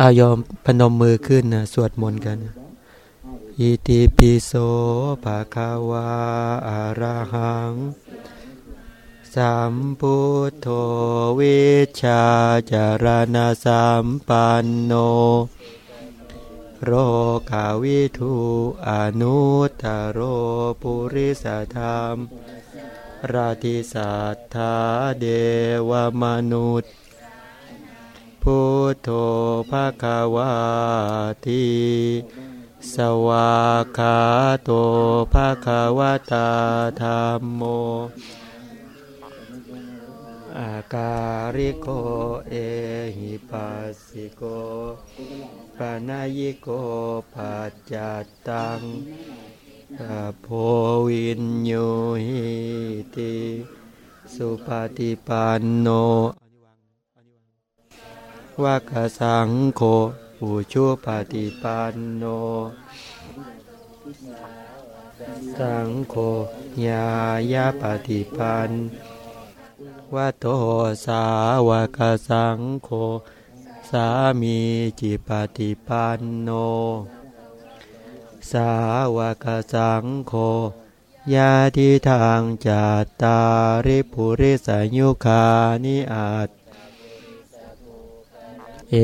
อายอมพนมมือขึ้นนะสวดมนต์กันอิติปิโสภะคะวาอะระหัง สัมพุทโธวิชาจารณะสัมปันโน โรกาวิทูอนุตตโรปุริสธรรม ราธิสัทธาเดวมนุษย์ พุทโธภะคะวาทีสวากขาโตภะคะวะตาธรรมโม อาการิโกเอหิปัสสิโกปนายโกปัจจัตตังอะโพวินโยหิติ สุปฏิปันโน วากสังโฆอุชุปฏิปันโน สังโฆญายาปฏิปันวัตโตสาวกสังโฆสามีจิปฏิปันโน สาวกสังโฆยาทิทางจัตตาริปุริสายุคานิอาต เอ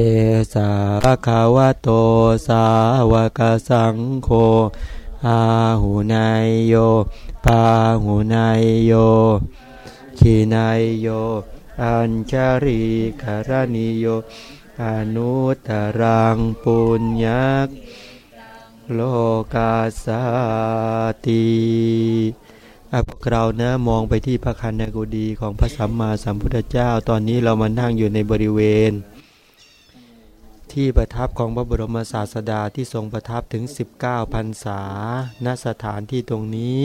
สาภะคะวะโตสาวกสังโฆอาหูนายโยปาหูนายโยขีนายโย อัญชาริคารณิโย อนุตรังปุญญกโลกาสาติพวกเรานะมองไปที่พระคันธกุฎีของพระสัมมาสัมพุทธเจ้า ตอนนี้เรามานั่งอยู่ในบริเวณ ที่ประทับของพระบรมศาสดาที่ทรงประทับถึง 19พรรษาณสถานที่ตรงนี้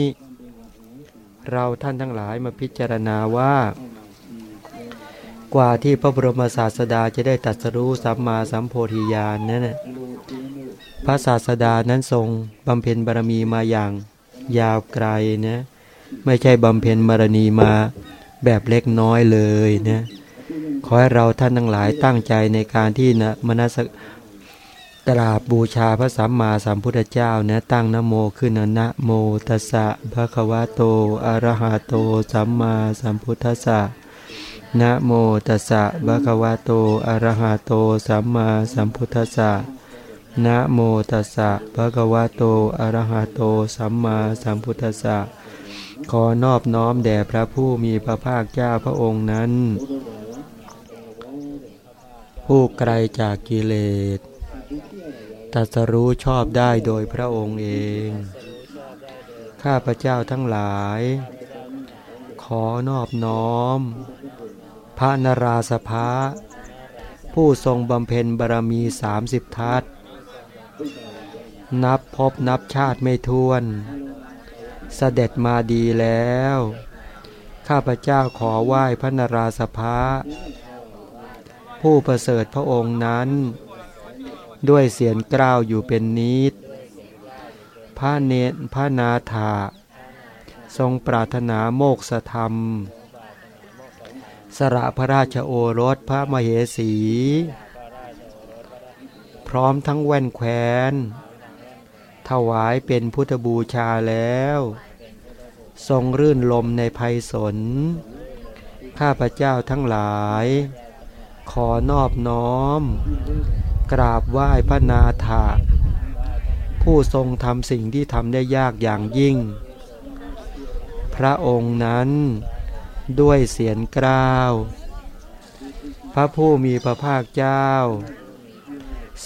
เราท่านทั้งหลายมาพิจารณาว่า กว่าที่พระบรมศาสดาจะได้ตรัสรู้สัมมาสัมโพธิญาณนั้นน่ะพระศาสดานั้นทรงบำเพ็ญบารมีมาอย่างยาวไกลนะไม่ใช่บำเพ็ญบารมีมาแบบเล็กน้อยเลยนะ อให้เราท่านทั้งหลายตั้งใจในการที่นะมนัสกราบบูชาพระสัมมาสัมพุทธเจ้านะตั้งนะโมขึ้นนะนะโมตัสสะภะคะวะโตอะระหะโตสัมมาสัมพุทธัสสะนะโมตัสสะภะคะวะโตอะระหะโตสัมมาสัมพุทธัสสะนะโมตัสสะภะคะวะโตอะระหะโตสัมมาสัมพุทธัสสะขอนอบน้อมแด่พระผู้มีพระภาคเจ้าพระองค์นั้น ผู้ไกลจากกิเลสตัสรู้ชอบได้โดยพระองค์เอง ข้าพระเจ้าทั้งหลาย ขอนอบน้อม พระนราสภะผู้ทรงบำเพ็ญบารมีสามสิบทัศนับพบนับชาติไม่ท้วน เสด็จมาดีแล้ว ข้าพระเจ้าขอไหว้พระนราสภะ ผู้ประเสริฐพระองค์นั้น ด้วยเสียงกล้าวอยู่เป็นนิดพระเนตรพระนาถาทรงปรารถนาโมกษธรรม สระพระราชโอรสพระมเหสี พร้อมทั้งแว่นแคว้น ถวายเป็นพุทธบูชาแล้ว ทรงรื่นลมในภัยสน ข้าพเจ้าทั้งหลาย ขอนอบน้อม กราบไหว้พระนาถาผู้ทรงทำสิ่งที่ทำได้ยากอย่างยิ่ง พระองค์นั้นด้วยเสียงกล้าว พระผู้มีพระภาคเจ้า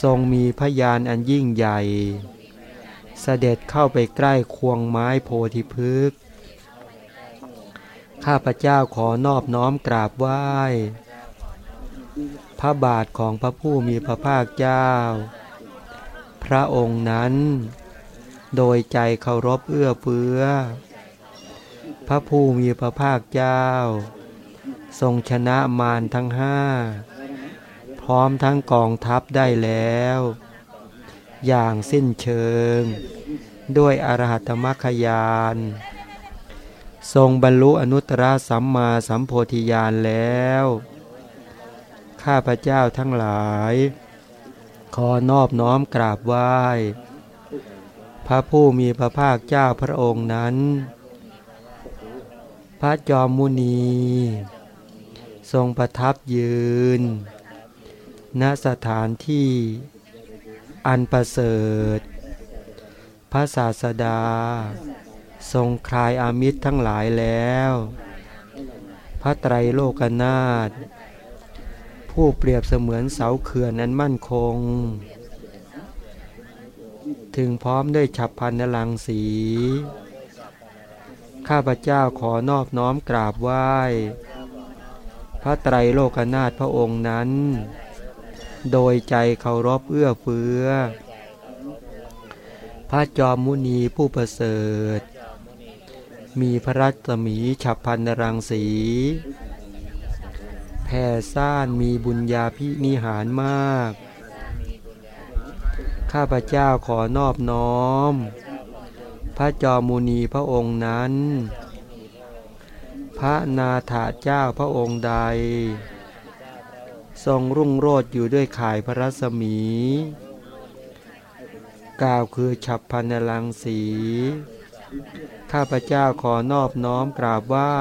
ทรงมีพยานอันยิ่งใหญ่ เสด็จเข้าไปใกล้ควงไม้โพธิพฤกษ์ข้าพเจ้าขอนอบน้อมกราบไหว้ พระบาทของพระผู้มีพระภาคเจ้า พระองค์นั้น โดยใจเคารพเอื้อเฟื้อ พระผู้มีพระภาคเจ้า ทรงชนะมารทั้งห้า พร้อมทั้งกองทัพได้แล้ว อย่างสิ้นเชิง ด้วยอรหัตมรรคยานทรงบรรลุอนุตตรสัมมาสัมโพธิญาณแล้ว ข้าพระเจ้าทั้งหลาย ขอนอบน้อมกราบไหว้ พระผู้มีพระภาคเจ้าพระองค์นั้น พระจอมมุนี ทรงประทับยืน ณสถานที่อันประเสริฐ พระศาสดา ทรงคลายอามิตรทั้งหลายแล้ว พระไตรโลกนาถ ผู้เปรียบเสมือนเสาเขื่อนนั้นมั่นคง ถึงพร้อมด้วยฉับพันนลังสี ข้าพเจ้าขอนอบน้อมกราบไหว้ พระไตรโลกนาถพระองค์นั้น โดยใจเคารพเอื้อเฟื้อ พระจอมมุนีผู้ประเสริฐ มีพระรัตมีฉับพันนรังสี ผ่ซ่านมีบุญญาพินิหารมาก ข้าพเจ้าขอนอบน้อม พระจอมุนีพระองค์นั้น พระนาถาเจ้าพระองค์ใด ทรงรุ่งโรจน์อยู่ด้วยข่ายพระรัศมีกล่าวคือฉับพันลังสี ข้าพเจ้าขอนอบน้อมกราบไหว้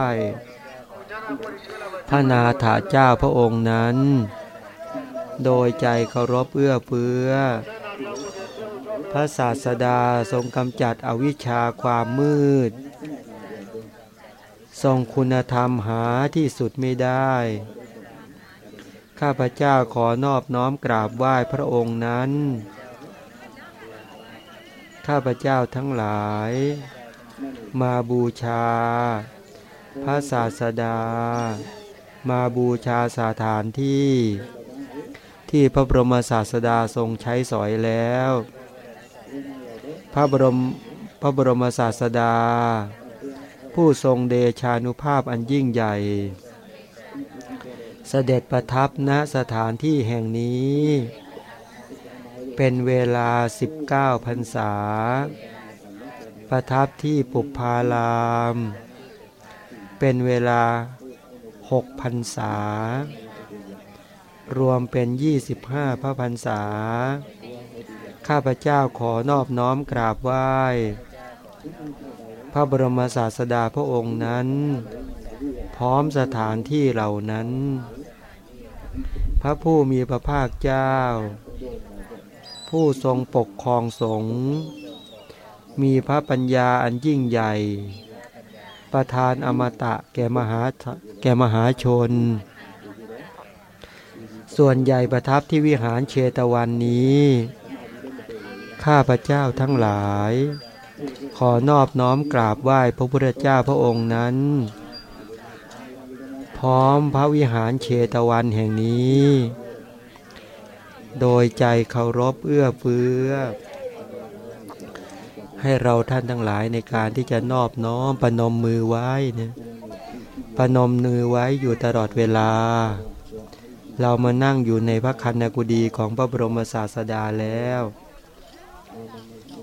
ระนาถาเจ้าพระองค์นั้น โดยใจเคารพเอื้อเฟื้อ พระศาสดาทรงกำจัดอวิชชาความมืด ทรงคุณธรรมหาที่สุดไม่ได้ ข้าพเจ้าขอนอบน้อมกราบไหว้พระองค์นั้น ข้าพเจ้าทั้งหลาย มาบูชาพระศาสดา มาบูชาสถานที่ ที่พระบรมศาสดาทรงใช้สอยแล้ว พระบรมพระบรมศาสดา ผู้ทรงเดชานุภาพอันยิ่งใหญ่ เสด็จประทับณสถานที่แห่งนี้ เป็นเวลา 19พรรษา ประทับที่ปุพาลาม เป็นเวลา หกพันษา รวมเป็นยี่สิบห้าพระพันษา ข้าพเจ้าขอนอบน้อมกราบไหว้ พระบรมศาสดาพระองค์นั้น พร้อมสถานที่เหล่านั้น พระผู้มีพระภาคเจ้า ผู้ทรงปกครองสงฆ์มีพระปัญญาอันยิ่งใหญ่ ประทานอมตะแก่มหาแก่มหาชน ส่วนใหญ่ประทับที่วิหารเชตวันนี้ ข้าพระเจ้าทั้งหลาย ขอนอบน้อมกราบไหว้พระพุทธเจ้าพระองค์นั้น พร้อมพระวิหารเชตวันแห่งนี้ โดยใจเคารพเอื้อเฟื้อ ให้เราท่านทั้งหลายในการที่จะนอบน้อมประนมมือไว้เนี่ยปนมมือไว้อยู่ตลอดเวลา เรามานั่งอยู่ในพระคันนกุฎีของพระบรมศาสดาแล้ว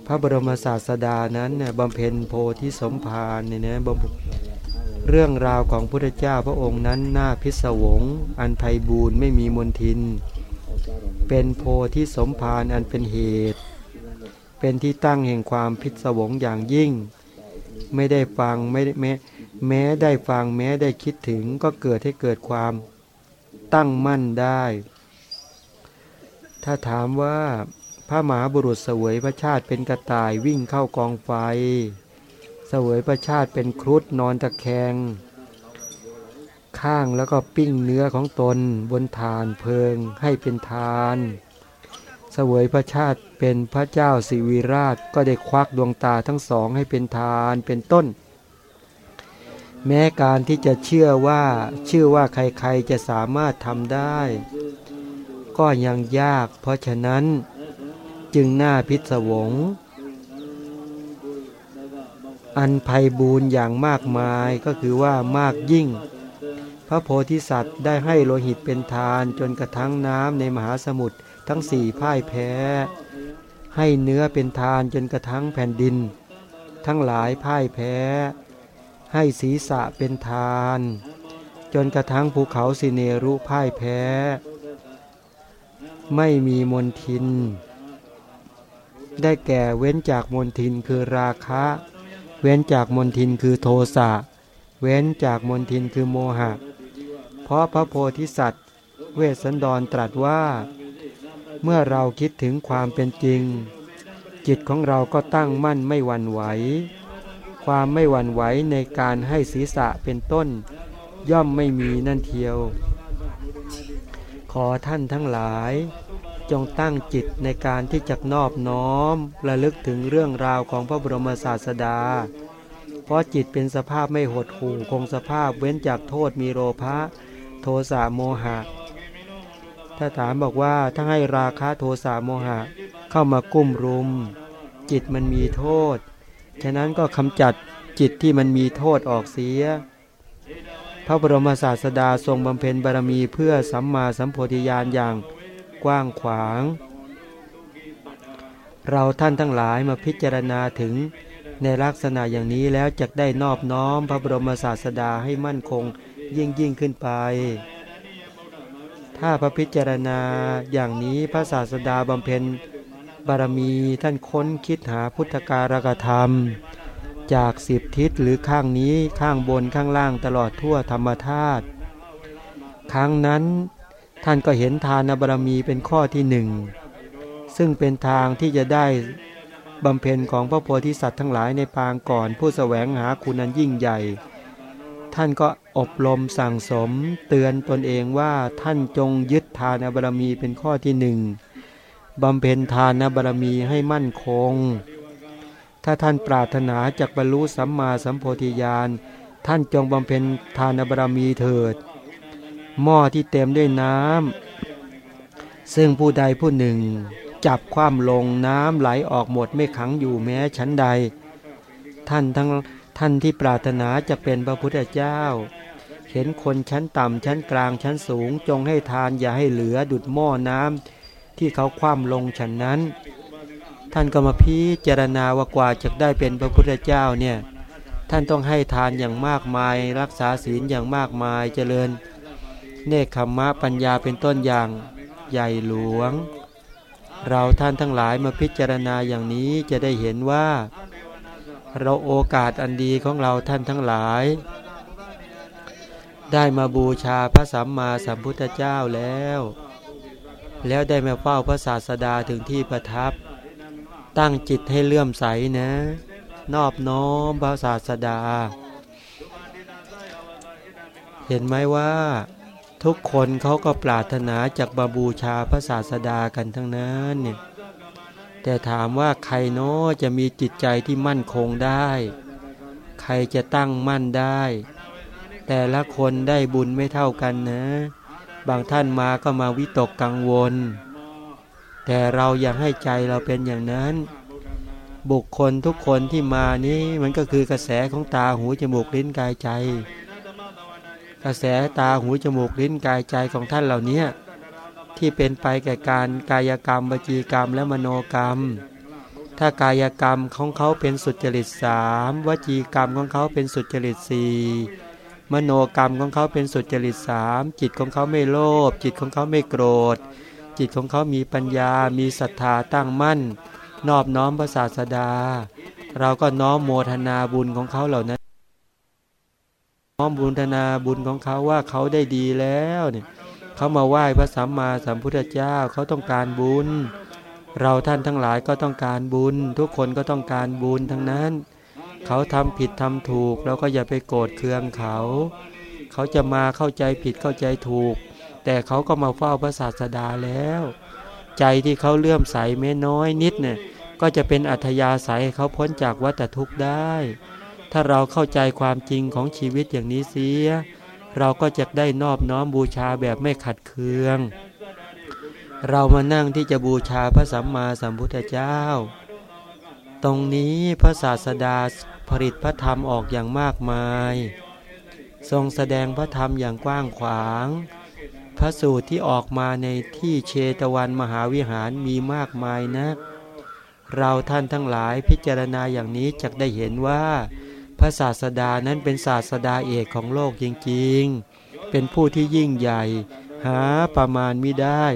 พระบรมศาสดานั้นเนี่ยบำเพ็ญโพธิสมภารเนี่ยนะเรื่องราวของพระเจ้าพระองค์นั้นน่าพิศวง อันไพบูรณ์ไม่มีมนทิน เป็นโพธิสมภารอันเป็นเหตุ เป็นที่ตั้งแห่งความพิศวงอย่างยิ่ง ไม่ได้ฟังไม่แม้แม้ได้ฟังแม้ได้คิดถึงก็เกิดให้เกิดความตั้งมั่นได้ ถ้าถามว่าพระมหาบุรุษเสวยพระชาติเป็นกระต่ายวิ่งเข้ากองไฟ เสวยพระชาติเป็นครุฑนอนตะแคง ข้างแล้วก็ปิ้งเนื้อของตนบนฐานเพลิงให้เป็นทาน เสวยพระชาติเป็นพระเจ้าสิวิราชก็ได้ควักดวงตาทั้งสองให้เป็นทานเป็นต้น แม้การที่จะเชื่อว่าเชื่อว่าใครๆจะสามารถทำได้ ก็ยังยาก เพราะฉะนั้นจึงน่าพิศวง อันภัยบูรอย่างมากมายก็คือว่ามากยิ่ง พระโพธิสัตว์ได้ให้โลหิตเป็นทานจนกระทั่งน้ำในมหาสมุทร ทั้งสี่พ่ายแพ้ ให้เนื้อเป็นทานจนกระทั่งแผ่นดิน ทั้งหลายพ่ายแพ้ ให้ศีรษะเป็นทาน จนกระทั่งภูเขาสิเนรุพ่ายแพ้ ไม่มีมนทิน ได้แก่เว้นจากมนทินคือราคะ เว้นจากมนทินคือโทสะเว้นจากมนทินคือโมหะ เพราะพระโพธิสัตว์ เวสสันดรตรัสว่า เมื่อเราคิดถึงความเป็นจริง จิตของเราก็ตั้งมั่นไม่หวั่นไหว ความไม่หวั่นไหวในการให้ศีรษะเป็นต้น ย่อมไม่มีนั่นเทียว ขอท่านทั้งหลาย จงตั้งจิตในการที่จะนอบน้อมระลึกถึงเรื่องราวของพระบรมศาสดา เพราะจิตเป็นสภาพไม่หดหู่คงสภาพเว้นจากโทษมีโลภะโทสะโมหะ ถ้าถามบอกว่าถ้าให้ราคะโทสะโมหะ เข้ามากุ้มรุม จิตมันมีโทษ ฉะนั้นก็กำจัดจิตที่มันมีโทษออกเสีย พระบรมศาสดาทรงบำเพ็ญบารมีเพื่อสัมมาสัมโพธิญาณอย่างกว้างขวาง เราท่านทั้งหลายมาพิจารณาถึงในลักษณะอย่างนี้แล้วจะได้นอบน้อมพระบรมศาสดาให้มั่นคงยิ่งยิ่งขึ้นไป ถ้าพระพิจารณาอย่างนี้พระศาสดาบำเพ็ญบารมีท่านค้นคิดหาพุทธการกธรรม จากสิบทิศหรือข้างนี้ข้างบนข้างล่างตลอดทั่วธรรมธาตุครั้งนั้นท่านก็เห็นทานบารมีเป็นข้อที่หนึ่ง ซึ่งเป็นทางที่จะได้บำเพ็ญของพระโพธิสัตว์ทั้งหลายในปางก่อนผู้แสวงหาคุณนันยิ่งใหญ่ ท่านก็อบรมสั่งสม เตือนตนเองว่าท่านจงยึดทานบารมีเป็นข้อที่หนึ่งบำเพ็ญทานบารมีให้มั่นคง ถ้าท่านปรารถนาจากบรรลุสัมมาสัมโพธิญาณ ท่านจงบำเพ็ญทานบารมีเถิด หม้อที่เต็มด้วยน้ำซึ่งผู้ใดผู้หนึ่ง จับคว่ำลงน้ำไหลออกหมดไม่ขังอยู่แม้ชั้นใด ท่านทั้ง ท่านที่ปรารถนาจะเป็นพระพุทธเจ้า เห็นคนชั้นต่ำชั้นกลางชั้นสูง จงให้ทานอย่าให้เหลือดุดหม้อน้ำที่เขาคว่ำลงฉันนั้น ท่านก็มาพิจารณาว่ากว่าจะได้เป็นพระพุทธเจ้าเนี่ยท่านต้องให้ทานอย่างมากมาย รักษาศีลอย่างมากมายเจริญ เนคขมมะปัญญาเป็นต้นอย่างใหญ่หลวง เราท่านทั้งหลายมาพิจารณาอย่างนี้จะได้เห็นว่า เราโอกาสอันดีของเราท่านทั้งหลาย ได้มาบูชาพระสัมมาสัมพุทธเจ้าแล้ว แล้วได้มาเฝ้าพระศาสดาถึงที่ประทับ ตั้งจิตให้เลื่อมใสนะ นอบน้อมพระศาสดา เห็นไหมว่า ทุกคนเขาก็ปรารถนาจากบาบูชาพระศาสดากันทั้งนั้นเนี่ย แต่ถามว่าใครโน้จะมีจิตใจที่มั่นคงได้ ใครจะตั้งมั่นได้ แต่ละคนได้บุญไม่เท่ากันนะ บางท่านมาก็มาวิตกกังวล แต่เราอยากให้ใจเราเป็นอย่างนั้น บุคคลทุกคนที่มานี้มันก็คือกระแสของตาหูจมูกลิ้นกายใจ กระแสตาหูจมูกลิ้นกายใจของท่านเหล่านี้ ที่เป็นไปแก่การกายกรรมวจีกรรมและมโนกรรม ถ้ากายกรรมของเขาเป็นสุจริตสามวจีกรรมของเขาเป็นสุจริตสี่มโนกรรมของเขาเป็นสุจริตสามจิตของเขาไม่โลภจิตของเขาไม่โกรธ จิตของเขามีปัญญา มีศรัทธาตั้งมั่น นอบน้อมพระศาสดา เราก็น้อมโมทนาบุญของเขาเหล่านั้นน้อมบุญธนาบุญของเขาว่าเขาได้ดีแล้วเนี่ย เขามาไหว้พระสัมมาสัมพุทธเจ้าเขาต้องการบุญ เราท่านทั้งหลายก็ต้องการบุญ ทุกคนก็ต้องการบุญทั้งนั้น เขาทำผิดทำถูกเราก็อย่าไปโกรธเคืองเขา เขาจะมาเข้าใจผิดเข้าใจถูก แต่เขาก็มาเฝ้าพระศาสดาแล้ว ใจที่เขาเลื่อมใสแม้น้อยนิดเนี่ยก็จะเป็นอัธยาศัยเขาพ้นจากวัฏทุกข์ได้ ถ้าเราเข้าใจความจริงของชีวิตอย่างนี้เสีย เราก็จะได้นอบน้อมบูชาแบบไม่ขัดเคือง เรามานั่งที่จะบูชาพระสัมมาสัมพุทธเจ้า ตรงนี้พระศาสดาผลิตพระธรรมออกอย่างมากมาย ทรงแสดงพระธรรมอย่างกว้างขวาง พระสูตรที่ออกมาในที่เชตวันมหาวิหารมีมากมายนะักเราท่านทั้งหลายพิจารณาอย่างนี้จะได้เห็นว่า พระศาสดานั้นเป็นศาสดาเอกของโลกจริงๆ เป็นผู้ที่ยิ่งใหญ่ หาประมาณไม่ได้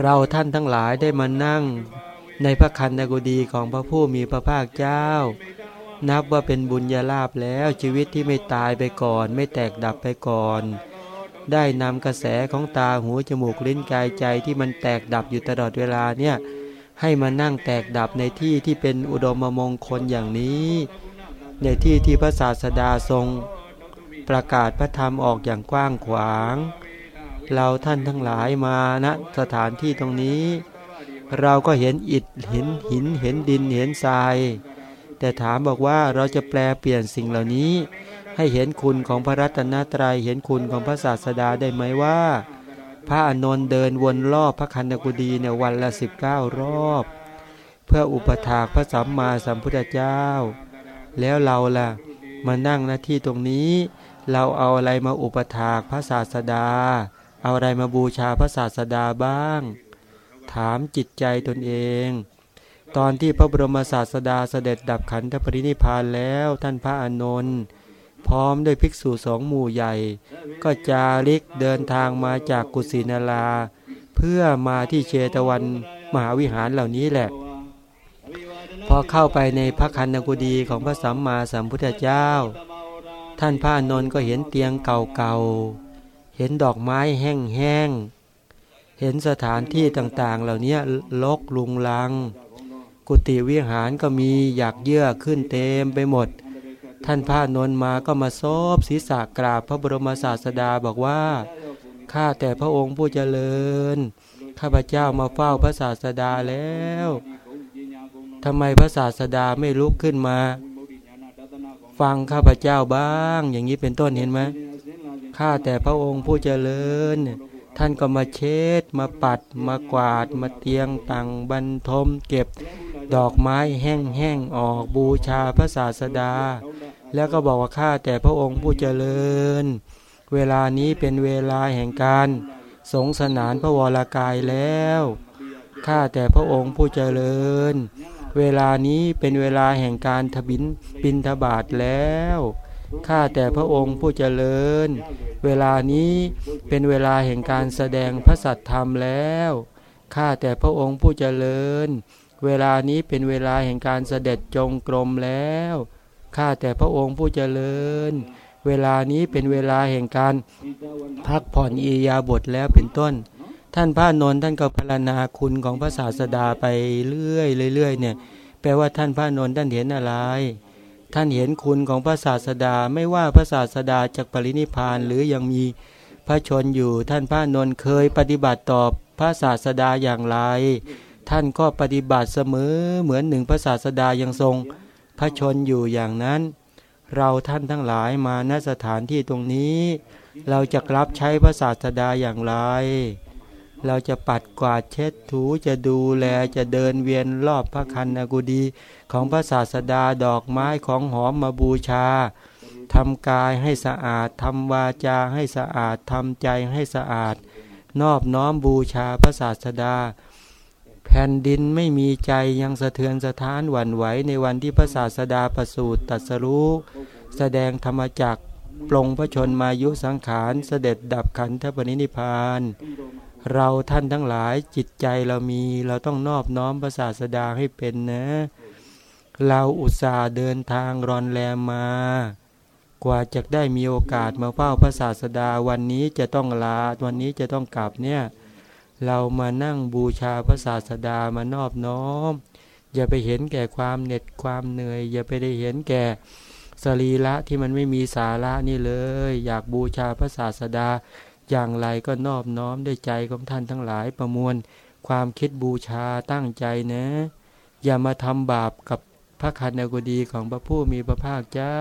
เราท่านทั้งหลายได้มานั่ง ในพระคันธกุดีของพระผู้มีพระภาคเจ้า นับว่าเป็นบุญญาลาภแล้วชีวิตที่ไม่ตายไปก่อน ไม่แตกดับไปก่อน ได้นำกระแสของตาหูจมูกลิ้นกายใจที่มันแตกดับอยู่ตลอดเวลาเนี่ยให้มานั่งแตกดับในที่ที่เป็นอุดมมงคลอย่างนี้ ในที่ที่พระศาสดาทรง ประกาศพระธรรมออกอย่างกว้างขวาง เราท่านทั้งหลายมาณนะสถานที่ตรงนี้ เราก็เห็นอิฐเห็นหินเห็นดินเห็นทราย แต่ถามบอกว่าเราจะแปลเปลี่ยนสิ่งเหล่านี้ ให้เห็นคุณของพระรัตนตรยัยเห็นคุณของพระศาสดาได้ไหมว่า พระอนนท์เดินวนรอบพระคันธกุฎีเนี่ยวันละสิบเก้ารอบ เพื่ออุปถากพระสัมมาสัมพุทธเจ้า แล้วเราล่ะมานั่งหน้าที่ตรงนี้ เราเอาอะไรมาอุปถากพระศาสดา เอาอะไรมาบูชาพระศาสดาบ้าง ถามจิตใจตนเอง ตอนที่พระบรมศาสดาเสด็จดับขันธปรินิพานแล้วท่านพระอานนท์พร้อมด้วยภิกษุสองหมู่ใหญ่ ก็จาริกเดินทางมาจากกุสินาราเพื่อมาที่เชตวันมหาวิหารเหล่านี้แหละ พอเข้าไปในพระคันธกุฎีของพระสัมมาสัมพุทธเจ้า ท่านพระนนท์ก็เห็นเตียงเก่าๆ เห็นดอกไม้แห้งๆ เห็นสถานที่ต่างๆ เหล่านี้ลกลุงลัง กุฏิวิหารก็มีอยากเยื่อขึ้นเต็มไปหมด ท่านพระนนมาก็มาซบศีรษะกราบพระบรมศาสดาบอกว่า ข้าแต่พระองค์ผู้เจริญ ข้าพเจ้ามาเฝ้าพระศาสดาแล้ว ทำไมพระศาสดาไม่ลุกขึ้นมา ฟังข้าพเจ้าบ้าง อย่างนี้เป็นต้นเห็นไหมข้าแต่พระองค์ผู้เจริญ ท่านก็มาเช็ด มาปัด มากวาด มาเตียงตังบรรทม เก็บดอกไม้แห้งๆออกบูชาพระศาสดา แล้วก็บอกว่าข้าแต่พระองค์ผู้เจริญ เวลานี้เป็นเวลาแห่งการสงสนานพระวรากายแล้ว ข้าแต่พระองค์ผู้เจริญ เวลานี้เป็นเวลาแห่งการทบินบินทบาทแล้ว ข้าแต่พระองค์ผู้เจริญ เวลานี้เป็นเวลาแห่งการแสดงพระสัทธรรมแล้ว ข้าแต่พระองค์ผู้เจริญ เวลานี้เป็นเวลาแห่งการเสด็จจงกรมแล้ว ข้าแต่พระองค์ผู้เจริญ เวลานี้เป็นเวลาแห่งการพักผ่อนอียาบทแล้วเป็นต้น ท่านพระนนท์ท่านก็พรรณนาคุณของพระศาสดาไปเรื่อยเรื่อยเนี่ย แปลว่าท่านพระนนท์ท่านเห็นอะไร ท่านเห็นคุณของพระศาสดาไม่ว่าพระศาสดาจากปรินิพานหรือยังมีพระชนอยู่ ท่านพระนนท์เคยปฏิบัติต่อพระศาสดาอย่างไร ท่านก็ปฏิบัติเสมอเหมือนหนึ่งพระศาสดายังทรง พระชนอยู่อย่างนั้น เราท่านทั้งหลายมาณสถานที่ตรงนี้ เราจะรับใช้พระศาสดาอย่างไร เราจะปัดกวาดเช็ดถูจะดูแลจะเดินเวียนรอบพระคันกุดี ของพระศาสดาดอกไม้ของหอมมาบูชาทำกายให้สะอาดทำวาจาให้สะอาดทำใจให้สะอาด นอบน้อมบูชาพระศาสดา แผ่นดินไม่มีใจยังสะเทือนสะท้านหวั่นไหวในวันที่พระศาสดาประสูติตัสรู้แสดงธรรมจักปลงพระชนมายุสังขารเสด็จดับขันธปรินิพาน เราท่านทั้งหลายจิตใจเรามีเราต้องนอบน้อมพระศาสดาให้เป็นนะ เราอุตส่าห์เดินทางรอนแรมมา กว่าจะได้มีโอกาสมาเฝ้าพระศาสดาวันนี้จะต้องลาวันนี้จะต้องกลับเนี่ยเรามานั่งบูชาพระศาสดามานอบน้อม อย่าไปเห็นแก่ความเหน็ดความเหนื่อย อย่าไปได้เห็นแก่สรีระที่มันไม่มีสาระนี่เลย อยากบูชาพระศาสดา อย่างไรก็นอบน้อมด้วยใจของท่านทั้งหลายประมวล ความคิดบูชาตั้งใจนะ อย่ามาทำบาปกับพระคันกุดีของพระผู้มีพระภาคเจ้า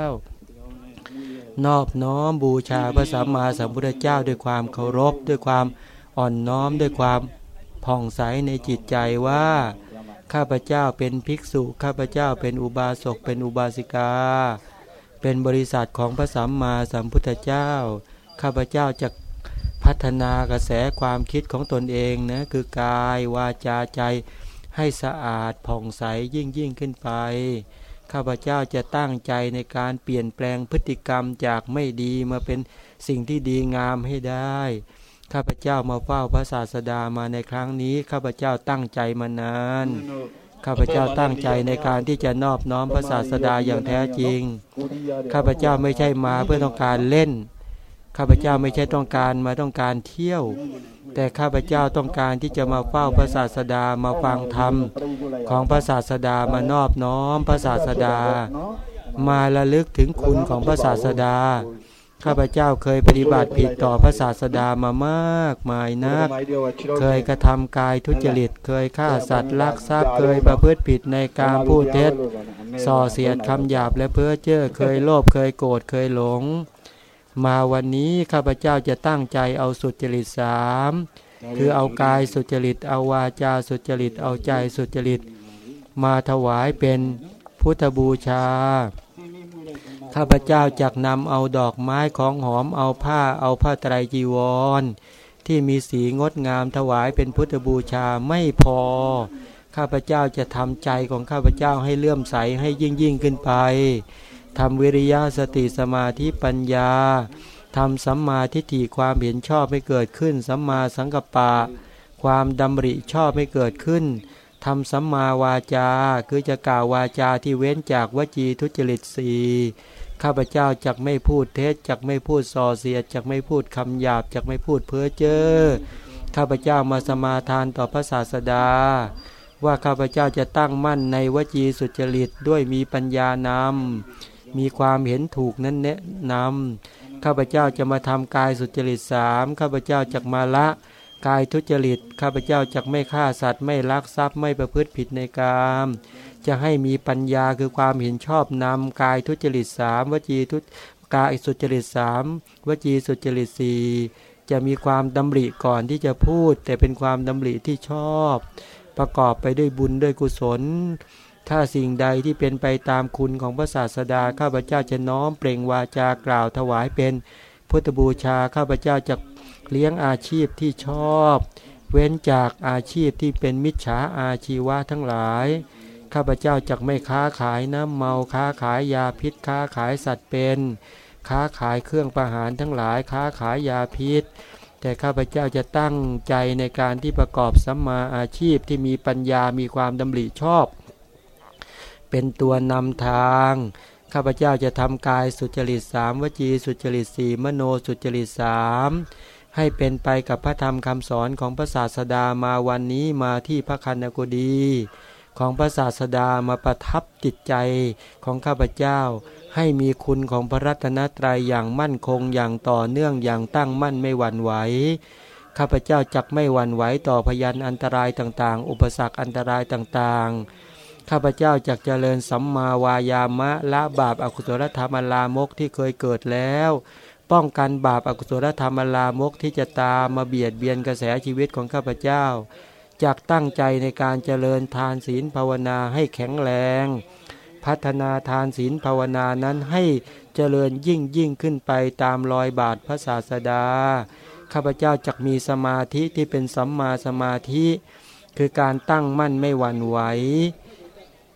นอบน้อมบูชาพระสัมมาสัมพุทธเจ้าด้วยความเคารพ ด้วยความอ่อนน้อมด้วยความผ่องใสในจิตใจว่า ข้าพเจ้าเป็นภิกษุ ข้าพเจ้าเป็นอุบาสกเป็นอุบาสิกา เป็นบริษัทของพระสัมมาสัมพุทธเจ้า ข้าพเจ้าจะ พัฒนากระแสความคิดของตนเองนะคือกายวาจาใจให้สะอาดผ่องใสยิ่งยิ่งขึ้นไป ข้าพเจ้าจะตั้งใจในการเปลี่ยนแปลงพฤติกรรมจากไม่ดีมาเป็นสิ่งที่ดีงามให้ได้ ข้าพเจ้ามาเฝ้าพระศาสดามาในครั้งนี้ ข้าพเจ้าตั้งใจมานาน ข้าพเจ้าตั้งใจในการที่จะนอบน้อมพระศาสดาอย่างแท้จริง ข้าพเจ้าไม่ใช่มาเพื่อต้องการเล่น ข้าพเจ้าไม่ใช่ต้องการมาต้องการเที่ยว แต่ข้าพเจ้าต้องการที่จะมาเฝ้าพระศาสดามาฟังธรรม ของพระศาสดามานอบน้อมพระศาสดา มาระลึกถึงคุณของพระศาสดา ข้าพเจ้าเคยปฏิบัติผิดต่อพระศาสดามามากมายนัก เคยกระทำกายทุจริต เคยฆ่าสัตว์ลักทรัพย์เคยประพฤติผิดในการพูดเท็จ ส่อเสียดคำหยาบและเพ้อเจ้อเคยโลภเคยโกรธเคยหลง มาวันนี้ข้าพเจ้าจะตั้งใจเอาสุจริตสามคือเอากายสุจริต เอาวาจาสุจริต เอาใจสุจริต มาถวายเป็นพุทธบูชา ข้าพเจ้าจักนำเอาดอกไม้ของหอมเอาผ้าเอาผ้าไตรจีวร ที่มีสีงดงามถวายเป็นพุทธบูชาไม่พอ ข้าพเจ้าจะทำใจของข้าพเจ้าให้เลื่อมใสให้ยิ่งยิ่งขึ้นไป ทำวิริยะสติสมาธิปัญญาทำสัมมาทิฏฐิความเห็นชอบไม่เกิดขึ้น สัมมาสังกัปปะ ความดำริชอบไม่เกิดขึ้นทำสัมมาวาจา คือจะกล่าววาจาที่เว้นจากวจีทุจริตสีข้าพเจ้าจักไม่พูดเท็จจักไม่พูดส่อเสียดจักไม่พูดคำหยาบจักไม่พูดเพ้อเจ้อข้าพเจ้ามาสมาทานต่อพระศาสดา ว่าข้าพเจ้าจะตั้งมั่นในวจีสุจริตด้วยมีปัญญานำ มีความเห็นถูกนั้นแนะนำข้าพเจ้าจะมาทำกายสุจริตสามข้าพเจ้าจักมาละ กายทุจริต ข้าพเจ้าจักไม่ฆ่าสัตว์ไม่ลักทรัพย์ไม่ประพฤติผิดในกามจะให้มีปัญญาคือความเห็นชอบนำกายทุจริตสามวจีทุกายสุจริตสามวจีสุจริตสี่จะมีความดำริก่อนที่จะพูด แต่เป็นความดำริที่ชอบ ประกอบไปด้วยบุญด้วยกุศล ถ้าสิ่งใดที่เป็นไปตามคุณของพระศาสดาข้าพเจ้าจะน้อมเปล่งวาจากล่าวถวายเป็นพุทธบูชาข้าพเจ้าจะเลี้ยงอาชีพที่ชอบ เว้นจากอาชีพที่เป็นมิจฉาอาชีวะทั้งหลาย ข้าพเจ้าจะไม่ค้าขายน้ำเมาค้าขายยาพิษค้าขายสัตว์เป็น ค้าขายเครื่องประหารทั้งหลายค้าขายยาพิษ แต่ข้าพเจ้าจะตั้งใจในการที่ประกอบสัมมาอาชีพที่มีปัญญามีความดำริชอบ เป็นตัวนำทาง ข้าพเจ้าจะทำกายสุจริตสามวจีสุจริตสี่มโนสุจริตสามให้เป็นไปกับพระธรรมคำสอนของพระศาสดามาวันนี้มาที่พระคันกุดี ของพระศาสดามาประทับจิตใจของข้าพเจ้า ให้มีคุณของพระรัตนตรัยอย่างมั่นคงอย่างต่อเนื่องอย่างตั้งมั่นไม่หวั่นไหวข้าพเจ้าจักไม่หวั่นไหวต่อพยันอันตรายต่างๆ อุปสรรคอันตรายต่างๆ ข้าพเจ้าจักเจริญสัมมาวายามะละบาปอกุศลธรรมลามกที่เคยเกิดแล้ว ป้องกันบาปอากุศลธรรมลามกที่จะตามมาเบียดเบียนกระแสชีวิตของข้าพเจ้าจากตั้งใจในการเจริญทานศีลภาวนาให้แข็งแรง พัฒนาทานศีลภาวนานั้นให้เจริญยิ่งยิ่งขึ้นไปตามรอยบาทพระศาสดา ข้าพเจ้าจักมีสมาธิที่เป็นสัมมาสมาธิ คือการตั้งมั่นไม่หวั่นไหว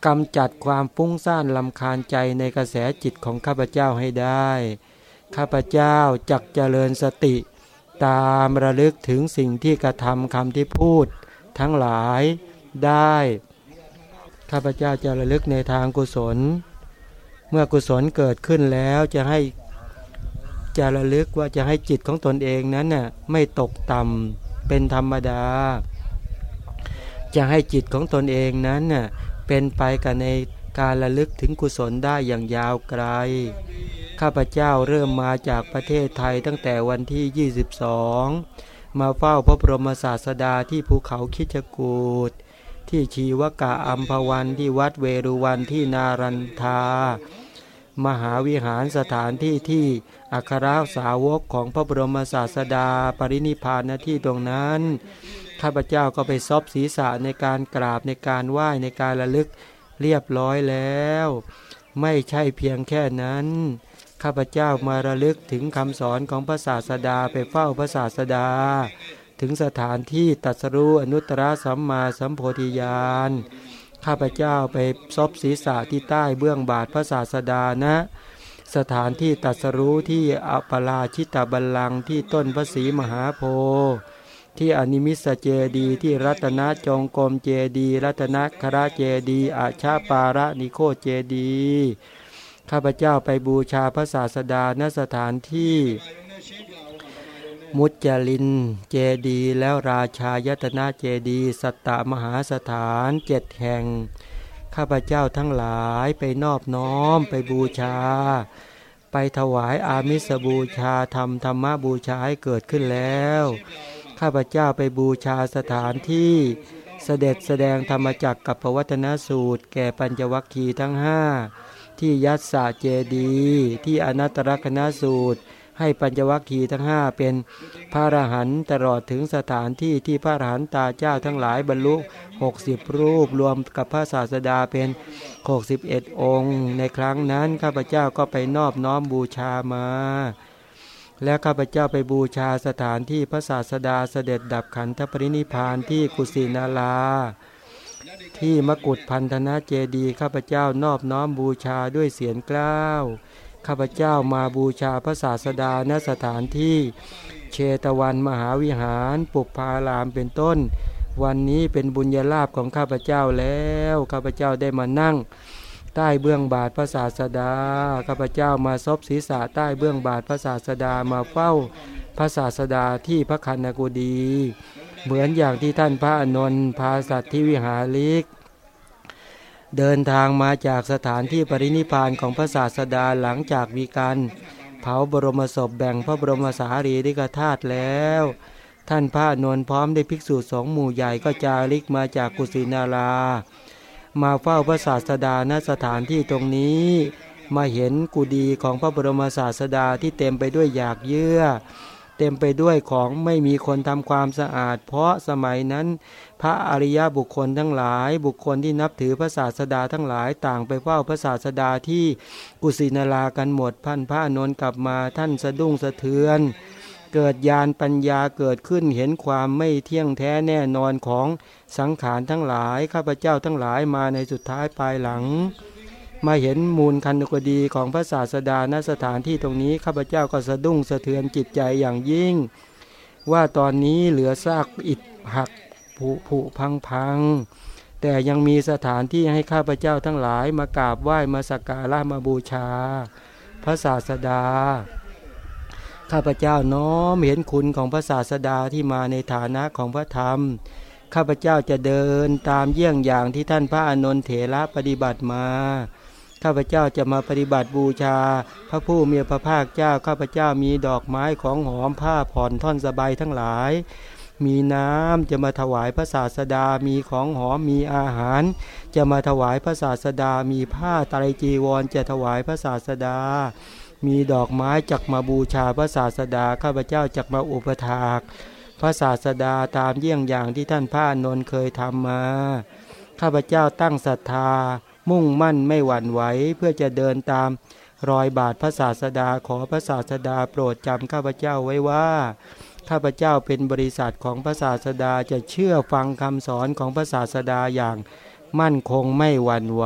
กำจัดความฟุ้งซ่านลำคาญใจในกระแสจิตของข้าพเจ้าให้ได้ ข้าพเจ้าจักเจริญสติ ตามระลึกถึงสิ่งที่กระทำคำที่พูด ทั้งหลายได้ ข้าพเจ้าจะระลึกในทางกุศล เมื่อกุศลเกิดขึ้นแล้วจะให้จะระลึกว่าจะให้จิตของตนเองนั้นน่ะไม่ตกต่ำเป็นธรรมดา จะให้จิตของตนเองนั้นน่ะ เป็นไปกับในการระลึกถึงกุศลได้อย่างยาวไกล ข้าพเจ้าเริ่มมาจากประเทศไทยตั้งแต่วันที่ 22 มาเฝ้าพระบรมศาสดาที่ภูเขาคิจกูดที่ชีวกะอัมพวันที่วัดเวรุวันที่นารันทา มหาวิหารสถานที่ที่อัครสาวกของพระบรมศาสดาปรินิพานที่ตรงนั้น ข้าพเจ้าก็ไปซบศีรษะในการกราบในการไหว้ในการระลึกเรียบร้อยแล้ว ไม่ใช่เพียงแค่นั้น ข้าพเจ้ามาระลึกถึงคำสอนของพระศาสดาไปเฝ้าพระศาสดา ถึงสถานที่ตัสรู้อนุตตรสัมมาสัมโพธิญาณข้าพเจ้าไปซบศีรษะที่ใต้เบื้องบาทพระศาสดานะ สถานที่ตัสรู้ที่อปราชิตบัลลังที่ต้นพระศรีมหาโพธิ์ ที่อนิมิสเจดีที่รัตนจงกรมเจดี รัตนคราเจดีอาชาปาระนิโคเจดี ข้าพเจ้าไปบูชาพระศาสดาณสถานที่ มุจจลินเจดีแล้วราชายตนาเจดีสัตตมหาสถานเจ็ดแห่ง ข้าพเจ้าทั้งหลายไปนอบน้อมไปบูชาไปถวายอามิสบูชาธรรมธรรมบูชาให้เกิดขึ้นแล้ว ข้าพเจ้าไปบูชาสถานที่เสด็จแสดงธรรมจักกับปวัตนสูตร แก่ปัญจวัคคีทั้งห้าที่ยัตสาเจดี ที่อนัตตลกนสูตร ให้ปัญจวัคคีทั้งห้าเป็นพระอรหันต์ตลอดถึงสถานที่ที่พระอรหันตาเจ้าทั้งหลายบรรลุ60 รูปรวมกับพระศาสดาเป็น 61 องค์ ในครั้งนั้นข้าพเจ้าก็ไปนอบน้อมบูชามา และข้าพเจ้าไปบูชาสถานที่พระศาสดาเสด็จดับขันธปรินิพานที่กุสินาราที่มกุฏพันธนะเจดีข้าพเจ้านอบน้อมบูชาด้วยเสียงกล้าวข้าพเจ้ามาบูชาพระศาสดาณสถานที่เชตวันมหาวิหาร ปุพารามเป็นต้น วันนี้เป็นบุญญาลาภของข้าพเจ้าแล้ว ข้าพเจ้าได้มานั่ง ใต้เบื้องบาทพระศาสดาข้าพเจ้ามาซบศีรษะใต้เบื้องบาทพระศาสดามาเฝ้าพระศาสดาที่พระคันกุดี เหมือนอย่างที่ท่านพระอนนท์พาสัตว์ที่วิหาริก เดินทางมาจากสถานที่ปรินิพานของพระศาสดาหลังจากมีการเผาบรมศพแบ่งพระบรมสารีริกธาตุแล้ว ท่านพระนนท์พร้อมได้ภิกษุสองหมู่ใหญ่ก็จาริกมาจากกุสินารา มาเฝ้าพระศาสดาณสถานที่ตรงนี้ มาเห็นกุดีของพระบรมศาสดาที่เต็มไปด้วยหยากเยื่อ เต็มไปด้วยของไม่มีคนทำความสะอาด เพราะสมัยนั้น พระอริยบุคคลทั้งหลาย บุคคลที่นับถือพระศาสดาทั้งหลายต่างไปเฝ้าพระศาสดาที่กุสินารากันหมดพันพระนนกลับมาท่านสะดุ้งสะเทือน เกิดญาณปัญญาเกิดขึ้นเห็นความไม่เที่ยงแท้แน่นอนของสังขารทั้งหลายข้าพเจ้าทั้งหลายมาในสุดท้ายปลายหลัง มาเห็นมูลคันกดีของพระศาสดาณสถานที่ตรงนี้ข้าพเจ้าก็สะดุ้งสะเทือนจิตใจอย่างยิ่ง ว่าตอนนี้เหลือซากอิฐหักผุผุพังพังแต่ยังมีสถานที่ให้ข้าพเจ้าทั้งหลายมากราบไหว้มาสักการะมาบูชา พระศาสดา ข้าพเจ้าน้อมเห็นคุณของพระศาสดาที่มาในฐานะของพระธรรม ข้าพเจ้าจะเดินตามเยี่ยงอย่างที่ท่านพระอานนท์เถระปฏิบัติมา ข้าพเจ้าจะมาปฏิบัติบูชา พระผู้มีพระภาคเจ้า ข้าพเจ้ามีดอกไม้ของหอมผ้าผ่อนท่อนสบายทั้งหลาย มีน้ำจะมาถวายพระศาสดา มีของหอม มีอาหาร จะมาถวายพระศาสดา มีผ้าไตรจีวรจะถวายพระศาสดา มีดอกไม้จักมาบูชาพระศาสดาข้าพเจ้าจักมาอุปถากพระศาสดาตามเยี่ยงอย่างที่ท่านพระนนเคยทำมา ข้าพเจ้าตั้งศรัทธา มุ่งมั่นไม่หวั่นไหวเพื่อจะเดินตามรอยบาทพระศาสดาขอพระศาสดาโปรดจำข้าพเจ้าไว้ว่า ข้าพเจ้าเป็นบริษัทของพระศาสดาจะเชื่อฟังคำสอนของพระศาสดาอย่างมั่นคงไม่หวั่นไหว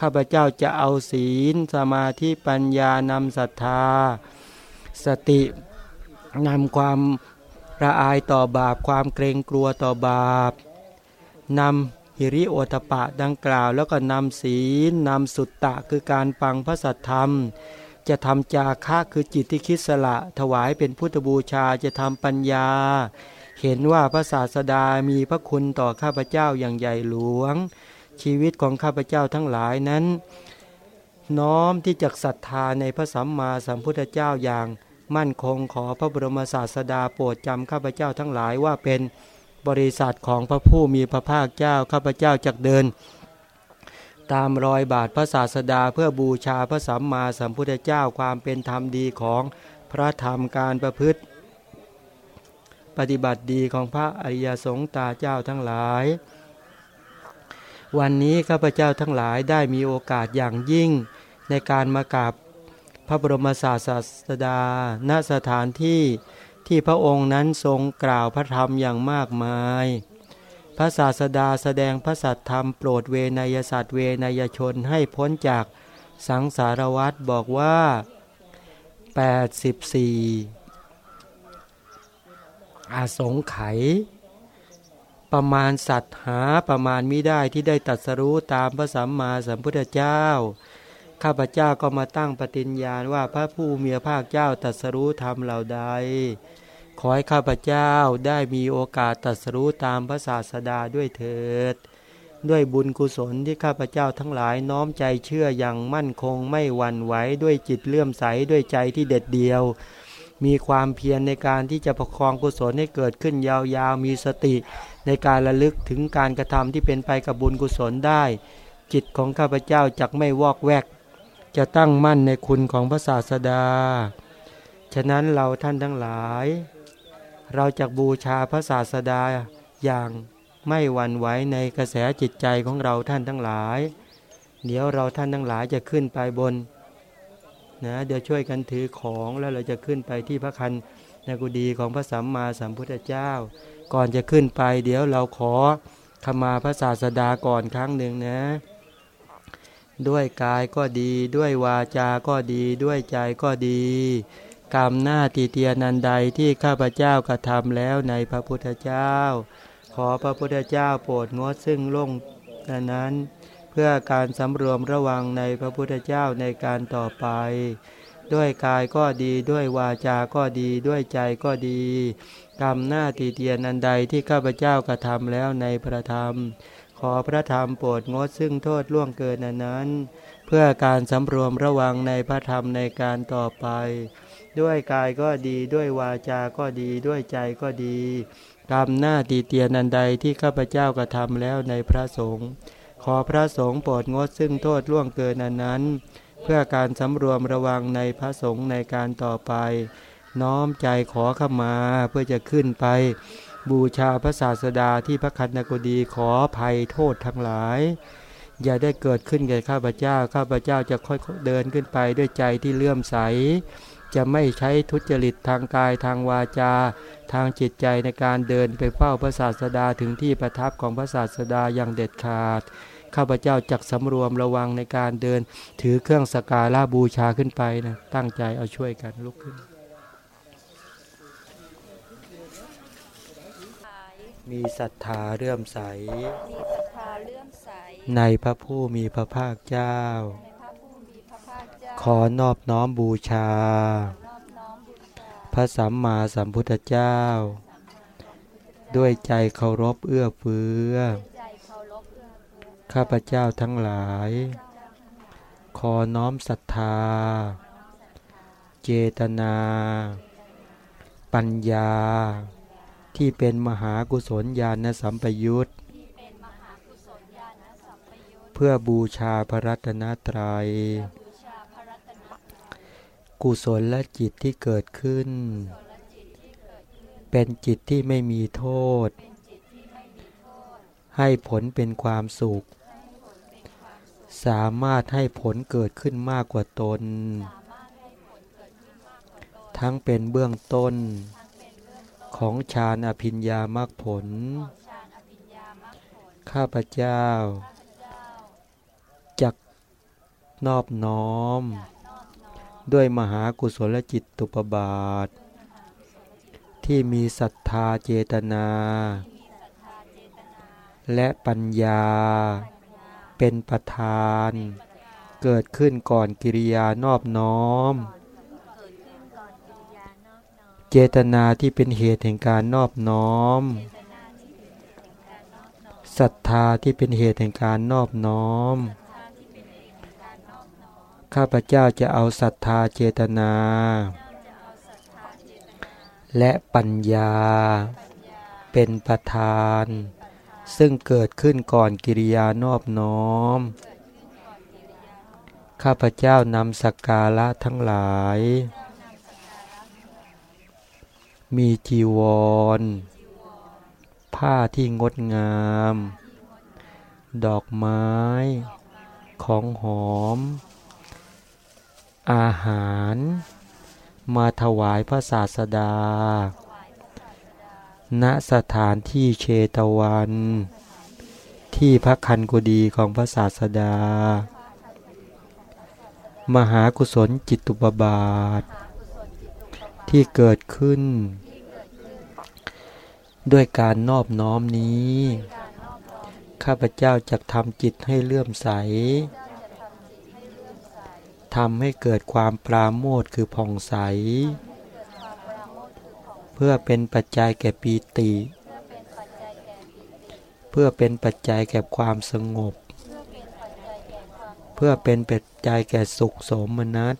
ข้าพเจ้าจะเอาศีล สมาธิปัญญานำศรัทธา สตินำความระอายต่อบาปความเกรงกลัวต่อบาปนำหิริโอตปะดังกล่าว แล้วก็นำศีลนำสุตตะคือการฟังพระสัทธรรม จะทำจาคะคือจิตที่คิดสละ ถวายเป็นพุทธบูชาจะทำปัญญา เห็นว่าพระศาสดามีพระคุณต่อข้าพเจ้าอย่างใหญ่หลวง ชีวิตของข้าพเจ้าทั้งหลายนั้น น้อมที่จะศรัทธาในพระสัมมาสัมพุทธเจ้าอย่างมั่นคงขอพระบรมศาสดาโปรดจำข้าพเจ้าทั้งหลายว่าเป็นบริษัทของพระผู้มีพระภาคเจ้าข้าพเจ้าจักเดิน ตามรอยบาทพระศาสดาเพื่อบูชาพระสัมมาสัมพุทธเจ้าความเป็นธรรมดีของพระธรรมการประพฤติ ปฏิบัติดีของพระอริยสงฆ์ตาเจ้าทั้งหลาย วันนี้ข้าพเจ้าทั้งหลายได้มีโอกาสอย่างยิ่ง ในการมากราบพระบรมศาสดา ณสถานที่ที่พระองค์นั้นทรงกล่าวพระธรรมอย่างมากมาย พระศาสดาแสดงพระสัทธรรมโปรดเวนยสัตว์เวนยชนให้พ้นจากสังสารวัตรบอกว่า 84 อาสงไขย ประมาณสัตว์หาประมาณมิได้ที่ได้ตัดสรู้ตามพระสัมมาสัมพุทธเจ้า ข้าพเจ้าก็มาตั้งปฏิญญาณว่าพระผู้มีพระภาคเจ้าตัดสรู้ธรรมเหล่าใด ขอให้ข้าพเจ้าได้มีโอกาสตัดสรู้ตามพระศาสดาด้วยเถิด ด้วยบุญกุศลที่ข้าพเจ้าทั้งหลายน้อมใจเชื่ออย่างมั่นคงไม่หวั่นไหวด้วยจิตเลื่อมใสด้วยใจที่เด็ดเดียว มีความเพียรในการที่จะประคองกุศลให้เกิดขึ้นยาวๆมีสติ ในการระลึกถึงการกระทำที่เป็นไปกับบุญกุศลได้ จิตของข้าพเจ้าจักไม่วอกแวก จะตั้งมั่นในคุณของพระศาสดา ฉะนั้นเราท่านทั้งหลาย เราจะบูชาพระศาสดาอย่างไม่หวั่นไหวในกระแสจิตใจของเราท่านทั้งหลาย เดี๋ยวเราท่านทั้งหลายจะขึ้นไปบนนะเดี๋ยวช่วยกันถือของแล้วเราจะขึ้นไปที่พระคันในกุฎีของพระสัมมาสัมพุทธเจ้า ก่อนจะขึ้นไป เดี๋ยวเราขอขมาพระศาสดาก่อนครั้งหนึ่งนะ ด้วยกายก็ดี ด้วยวาจาก็ดี ด้วยใจก็ดี กรรมหน้าตีเตียนันใดที่ข้าพเจ้ากระทำแล้วในพระพุทธเจ้า ขอพระพุทธเจ้าโปรดงดซึ่งล่งนั้น เพื่อการสำรวมระวังในพระพุทธเจ้าในการต่อไป ด้วยกายก็ดีด้วยวาจาก็ดีด้วยใจก็ดี กรรมหน้าตีเตียนอันใดที่ข้าพเจ้ากระทำแล้วในพระธรรม ขอพระธรรมโปรดงดซึ่งโทษล่วงเกินนั้น เพื่อการสำรวมระวังในพระธรรมในการต่อไป ด้วยกายก็ดีด้วยวาจาก็ดีด้วยใจก็ดี กรรมหน้าตีเตียนอันใดที่ข้าพเจ้ากระทำแล้วในพระสงฆ์ขอพระสงฆ์โปรดงดซึ่งโทษล่วงเกินอันนั้น เพื่อการสำรวมระวังในพระสงฆ์ในการต่อไป น้อมใจขอเข้ามาเพื่อจะขึ้นไป บูชาพระศาสดาที่พระคันนกดีขอภัยโทษทั้งหลาย อย่าได้เกิดขึ้นแก่ข้าพเจ้า ข้าพเจ้าจะค่อยเดินขึ้นไปด้วยใจที่เลื่อมใส จะไม่ใช้ทุจริตทางกายทางวาจา ทางจิตใจในการเดินไปเฝ้าพระศาสดาถึงที่ประทับของพระศาสดาอย่างเด็ดขาด ข้าพเจ้าจักสำรวมระวังในการเดิน ถือเครื่องสกการะบูชาขึ้นไปนะตั้งใจเอาช่วยกันลุกขึ้น มีศรัทธาเลื่อมใสมีศรัทธาเลื่อมใสในพระผู้มีพระภาคเจ้าในพระผู้มีพระภาคเจ้า ขอนอบน้อมบูชานอบน้อมบูชา พระสัมมาสัมพุทธเจ้า ด้วยใจเคารพเอื้อเฟื้อ ข้าพเจ้าทั้งหลาย ขอน้อมศรัทธา เจตนา ปัญญา ที่เป็นมหากุศลญาณสัมปยุตเพื่อบูชาพระรัตนตรัยบูชาพระรัตนตรัย กุศลและจิตที่เกิดขึ้น เป็นจิตที่ไม่มีโทษ ให้ผลเป็นความสุข ให้ผลเป็นความ สามารถให้ผลเกิดขึ้นมากกว่าตน ทั้งเป็นเบื้องต้นของฌานอภิญญามรรคผลของฌานอภิญญามรรคผล ข้าพเจ้า จักนอบน้อม ด้วยมหากุศลจิตตุปบาท ที่มีศรัทธาเจตนามีศรัทธาเจตนาและปัญญา เป็นประธาน เกิดขึ้นก่อนกิริยานอบน้อม เจตนาที่เป็นเหตุแห่งการนอบน้อมศรัทธาที่เป็นเหตุแห่งการนอบน้อม ข้าพเจ้าจะเอาศรัทธาเจตนา และปัญญาปัญญาเป็นประธาน ซึ่งเกิดขึ้นก่อนกิริยานอบน้อม ข้าพเจ้านำสักการะทั้งหลาย มีจีวรจีวรผ้าที่งดงาม ดอกไม้ ของหอม อาหาร มาถวายพระศาสดา ณสถานที่เชตวัน ที่พระคันกุดีของพระศาสดา มหากุศลจิตตุปบาท ที่เกิดขึ้น ด้วยการนอบน้อมนี้ ข้าพเจ้าจะทำจิตให้เลื่อมใสทำให้เกิดความปราโมทคือผ่องใส เพื่อเป็นปัจจัยแก่ปีติ เพื่อเป็นปัจจัยแก่ความสงบ เพื่อเป็นปัจจัยแก่สุขสมนัต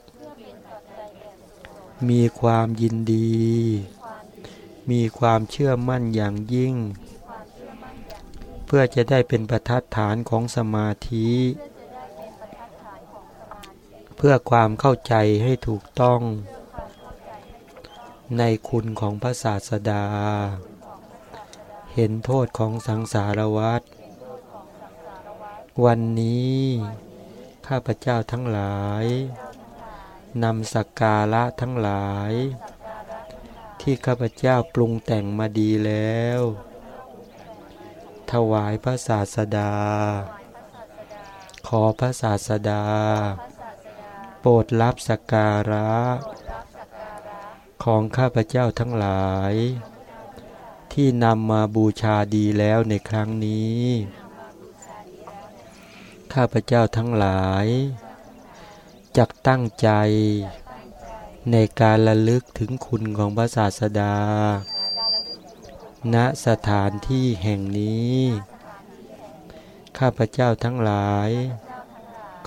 มีความยินดี มีความเชื่อมั่นอย่างยิ่ง เพื่อจะได้เป็นประทัดฐานของสมาธิ เพื่อความเข้าใจให้ถูกต้อง ในคุณของพระศาสดา เห็นโทษของสังสารวัฏวันนี้ ข้าพเจ้าทั้งหลายนำสักการะทั้งหลาย ที่ข้าพเจ้าปรุงแต่งมาดีแล้ว ถวายพระศาสดา ขอพระศาสดา โปรดรับสักการะ ของข้าพเจ้าทั้งหลาย ที่นำมาบูชาดีแล้วในครั้งนี้ ข้าพเจ้าทั้งหลายจักตั้งใจในการระลึกถึงคุณของพระศาสดา ณ สถานที่แห่งนี้ ข้าพเจ้าทั้งหลาย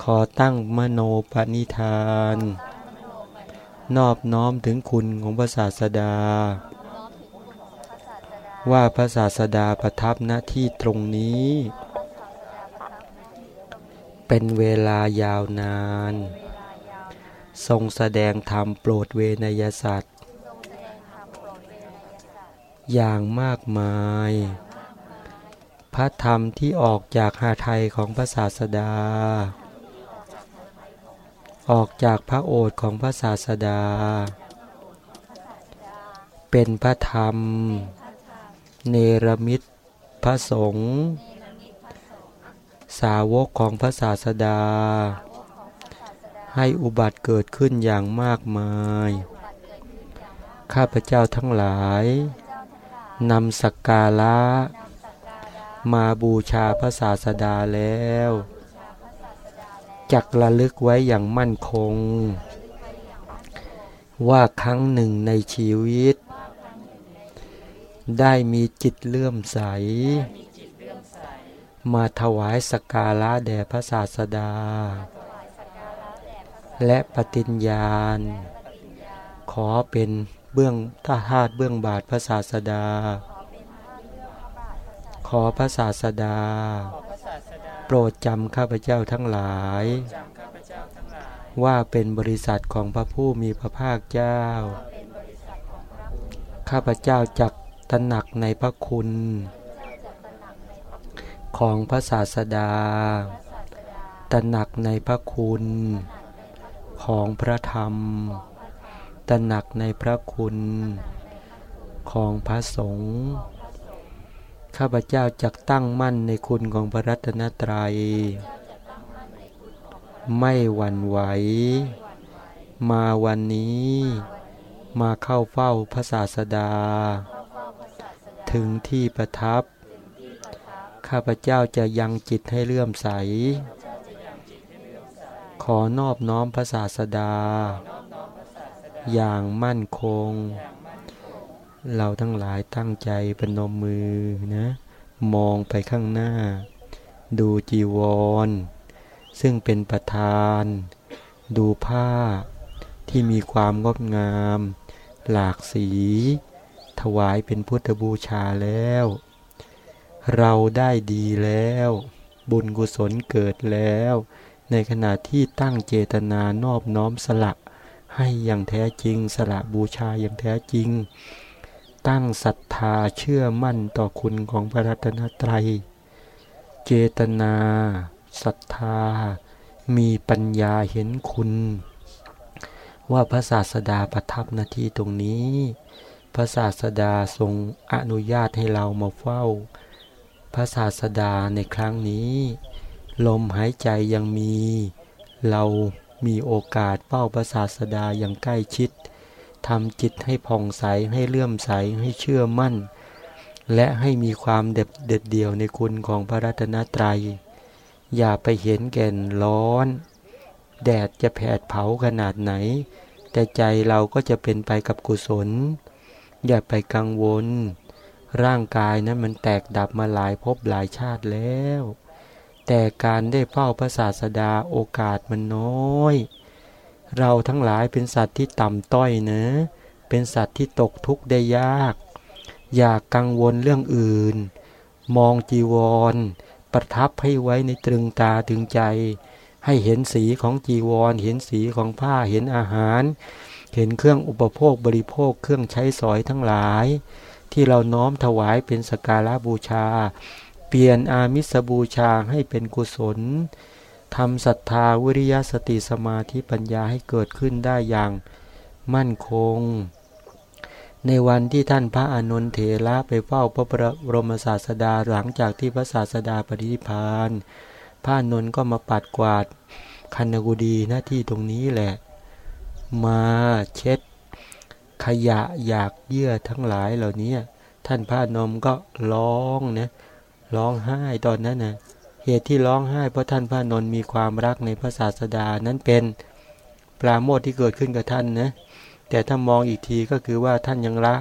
ขอตั้งมโนปณิธาน นอบน้อมถึงคุณของพระศาสดา ว่าพระศาสดาประทับณที่ตรงนี้ เป็นเวลายาวนาน ทรงแสดงธรรมโปรดเวนยสัตว์ อย่างมากมาย พระธรรมที่ออกจากหาไทยของพระศาสดา ออกจากพระโอษฐ์ของพระศาสดา เป็นพระธรรม เนรมิตพระสงฆ์สาวกของพระศาสดา ให้อุบัติเกิดขึ้นอย่างมากมาย ข้าพเจ้าทั้งหลายนำสักการะมาบูชาพระศาสดาแล้ว จักระลึกไว้อย่างมั่นคง ว่าครั้งหนึ่งในชีวิต ได้มีจิตเลื่อมใส มาถวายสการะแด่พระศาสดา และปฏิญญาณ ขอเป็นเบื้องท่าธาตเบื้องบาทพระศาสดา ขอพระศาสดาโป รดจำข้าพเจ้าทั้งหลาย ว่าเป็นบริษัทของพระผู้มีพระภาคเจ้า ข้าพเจ้าจักตระหนักในพระคุณ ของพระศาสดา ตระหนักในพระคุณ ของพระธรรม ตระหนักในพระคุณ ของพระสงฆ์ ข้าพเจ้าจักตั้งมั่นในคุณของพระรัตนตรัย ไม่หวั่นไหว มาวันนี้ มาเข้าเฝ้าพระศาสดา ถึงที่ประทับ ข้าพเจ้าจะยังจิตให้เลื่อมใส ขอนอบน้อมพระศาสดา อย่างมั่นคง เราทั้งหลายตั้งใจปนมมือนะ มองไปข้างหน้า ดูจีวร ซึ่งเป็นประธาน ดูผ้าที่มีความงดงาม หลากสี ถวายเป็นพุทธบูชาแล้ว เราได้ดีแล้ว บุญกุศลเกิดแล้ว ในขณะที่ตั้งเจตนานอบน้อมสละ ให้อย่างแท้จริง สละบูชาอย่างแท้จริง ตั้งศรัทธาเชื่อมั่นต่อคุณของพระรัตนตรัย เจตนาศรัทธา มีปัญญาเห็นคุณ ว่าพระศาสดาประทับหน้าที่ตรงนี้ พระศาสดาทรงอนุญาตให้เรามาเฝ้า พระศาสดาในครั้งนี้ ลมหายใจยังมี เรามีโอกาสเฝ้าพระศาสดาอย่างใกล้ชิด ทำจิตให้ผ่องใสให้เลื่อมใสให้เชื่อมั่น และให้มีความเด็ดเด็ดเดี่ยวในคุณของพระรัตนตรัย อย่าไปเห็นแก่นร้อน แดดจะแผดเผาขนาดไหน แต่ใจเราก็จะเป็นไปกับกุศล อย่าไปกังวล ร่างกายนั้นมันแตกดับมาหลายภพหลายชาติแล้ว แต่การได้เฝ้าพระศาสดาโอกาสมันน้อย เราทั้งหลายเป็นสัตว์ที่ต่ำต้อยเนะเป็นสัตว์ที่ตกทุกข์ได้ยาก อย่ากกังวลเรื่องอื่น มองจีวร ประทับให้ไว้ในตรึงตาถึงใจ ให้เห็นสีของจีวร เห็นสีของผ้าเห็นอาหาร เห็นเครื่องอุปโภคบริโภคเครื่องใช้สอยทั้งหลาย ที่เราน้อมถวายเป็นสการะบูชา เปลี่ยนอามิสบูชาให้เป็นกุศล ทำศรัทธาวิริยะสติสมาธิปัญญาให้เกิดขึ้นได้อย่างมั่นคง ในวันที่ท่านพระอานนเถระไปเฝ้าพระบรมศาสดาหลังจากที่พระศาสดาปริพานพระอานนก็มาปัดกวาดคันกุดีหน้าที่ตรงนี้แหละ มาเช็ด ขยะอยากเยื่อทั้งหลายเหล่านี้ท่านพระนมก็ร้องนะร้องไห้ตอนนั้นนะ เหตุที่ร้องไห้เพราะท่านพระนนท์มีความรักในพระศาสดานั้นเป็นปราโมทที่เกิดขึ้นกับท่านนะแต่ถ้ามองอีกทีก็คือว่าท่านยังละ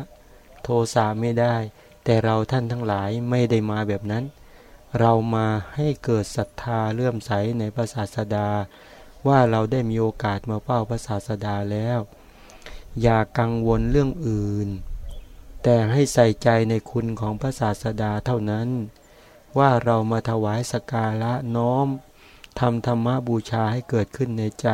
โทสะไม่ได้ แต่เราท่านทั้งหลายไม่ได้มาแบบนั้น เรามาให้เกิดศรัทธาเลื่อมใสในพระศาสดา ว่าเราได้มีโอกาสมาเฝ้าพระศาสดาแล้ว อย่ากังวลเรื่องอื่น แต่ให้ใส่ใจในคุณของพระศาสดาเท่านั้น ว่าเรามาถวายสการะน้อมทำธรรมบูชาให้เกิดขึ้นในใจ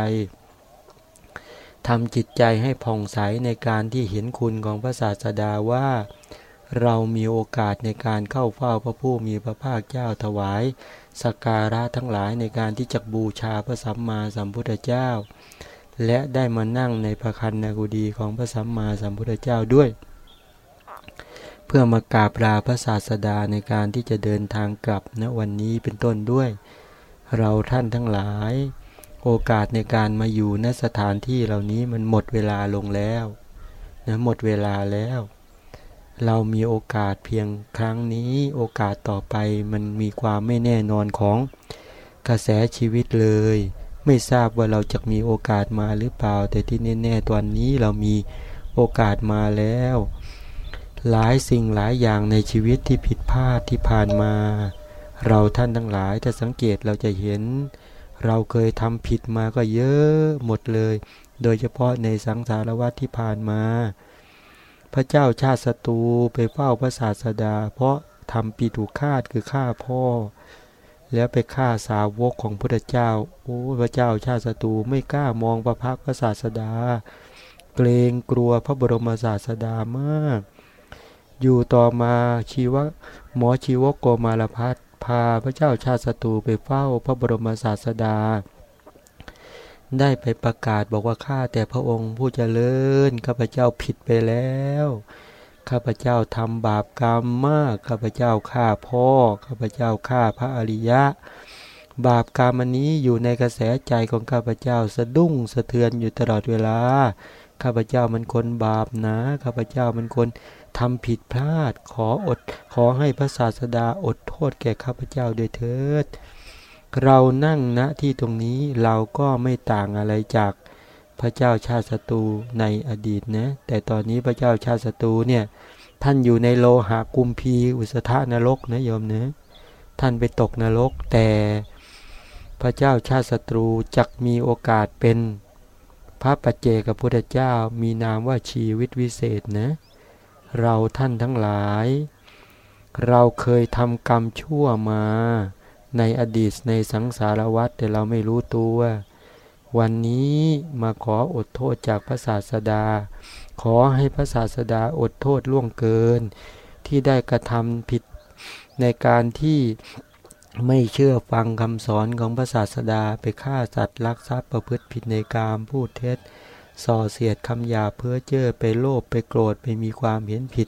ทำจิตใจให้ผ่องใสในการที่เห็นคุณของพระศาสดาว่า เรามีโอกาสในการเข้าเฝ้าพระผู้มีพระภาคเจ้าถวายสการะทั้งหลายในการที่จะบูชาพระสัมมาสัมพุทธเจ้า และได้มานั่งในพระคันนากุดีของพระสัมมาสัมพุทธเจ้าด้วย เพื่อมากราบลาพระศาสดาในการที่จะเดินทางกลับณวันนี้เป็นต้นด้วย เราท่านทั้งหลาย โอกาสในการมาอยู่ณสถานที่เหล่านี้มันหมดเวลาลงแล้วนะหมดเวลาแล้ว เรามีโอกาสเพียงครั้งนี้โอกาสต่อไปมันมีความไม่แน่นอนของกระแสชีวิตเลย ไม่ทราบว่าเราจะมีโอกาสมาหรือเปล่า แต่ที่แน่ๆตอนนี้เรามีโอกาสมาแล้ว หลายสิ่งหลายอย่างในชีวิตที่ผิดพลาดที่ผ่านมา เราท่านทั้งหลายถ้าสังเกตเราจะเห็น เราเคยทำผิดมาก็เยอะหมดเลย โดยเฉพาะในสังสารวัฏที่ผ่านมา พระเจ้าชาติศัตรูไปเฝ้าพระศาสดา เพราะทำปีถูกฆาตคือฆ่าพ่อ แล้วไปฆ่าสาวกของพระเจ้า โอ้พระเจ้าชาติศัตรูไม่กล้ามองพระพักพระศาสดา เกรงกลัวพระบรมศาสดามาก อยู่ต่อมาชีวะหมอชีวโกมารพัฒพาพระเจ้าชาติศัตรูไปเฝ้าพระบรมศาสดา ได้ไปประกาศบอกว่าข้าแต่พระองค์ผู้เจริญข้าพเจ้าผิดไปแล้วข้าพเจ้าทำบาปกรรมมากข้าพเจ้าฆ่าพ่อข้าพเจ้าฆ่าพระอริยะ บาปกรรมอันนี้อยู่ในกระแสใจของข้าพเจ้าสะดุ้งสะเทือนอยู่ตลอดเวลาข้าพเจ้ามันคนบาปนะข้าพเจ้ามันคน ทำผิดพลาด ขออด ขอให้พระศาสดาอดโทษแก่ข้าพเจ้าด้วยเถิด เรานั่งณที่ตรงนี้เราก็ไม่ต่างอะไรจากพระเจ้าชาติศัตรูในอดีตนะ แต่ตอนนี้พระเจ้าชาติศัตรูเนี่ย ท่านอยู่ในโลหะกุมพีอุสธานรกนะโยมเนะท่านไปตกนรก แต่พระเจ้าชาติศัตรูจักมีโอกาสเป็นพระปัจเจกพุทธเจ้ามีนามว่าชีวิตวิเศษนะ เราท่านทั้งหลาย เราเคยทำกรรมชั่วมา ในอดีตในสังสารวัฏแต่เราไม่รู้ตัว วันนี้มาขออดโทษจากพระศาสดา ขอให้พระศาสดาอดโทษล่วงเกิน ที่ได้กระทำผิดในการที่ไม่เชื่อฟังคำสอนของพระศาสดาไปฆ่าสัตว์ลักทรัพย์ประพฤติผิดในกามพูดเท็จ ส่อเสียดคำหยาเพื่อเจ้อไปโลภไปโกรธไปมีความเห็นผิด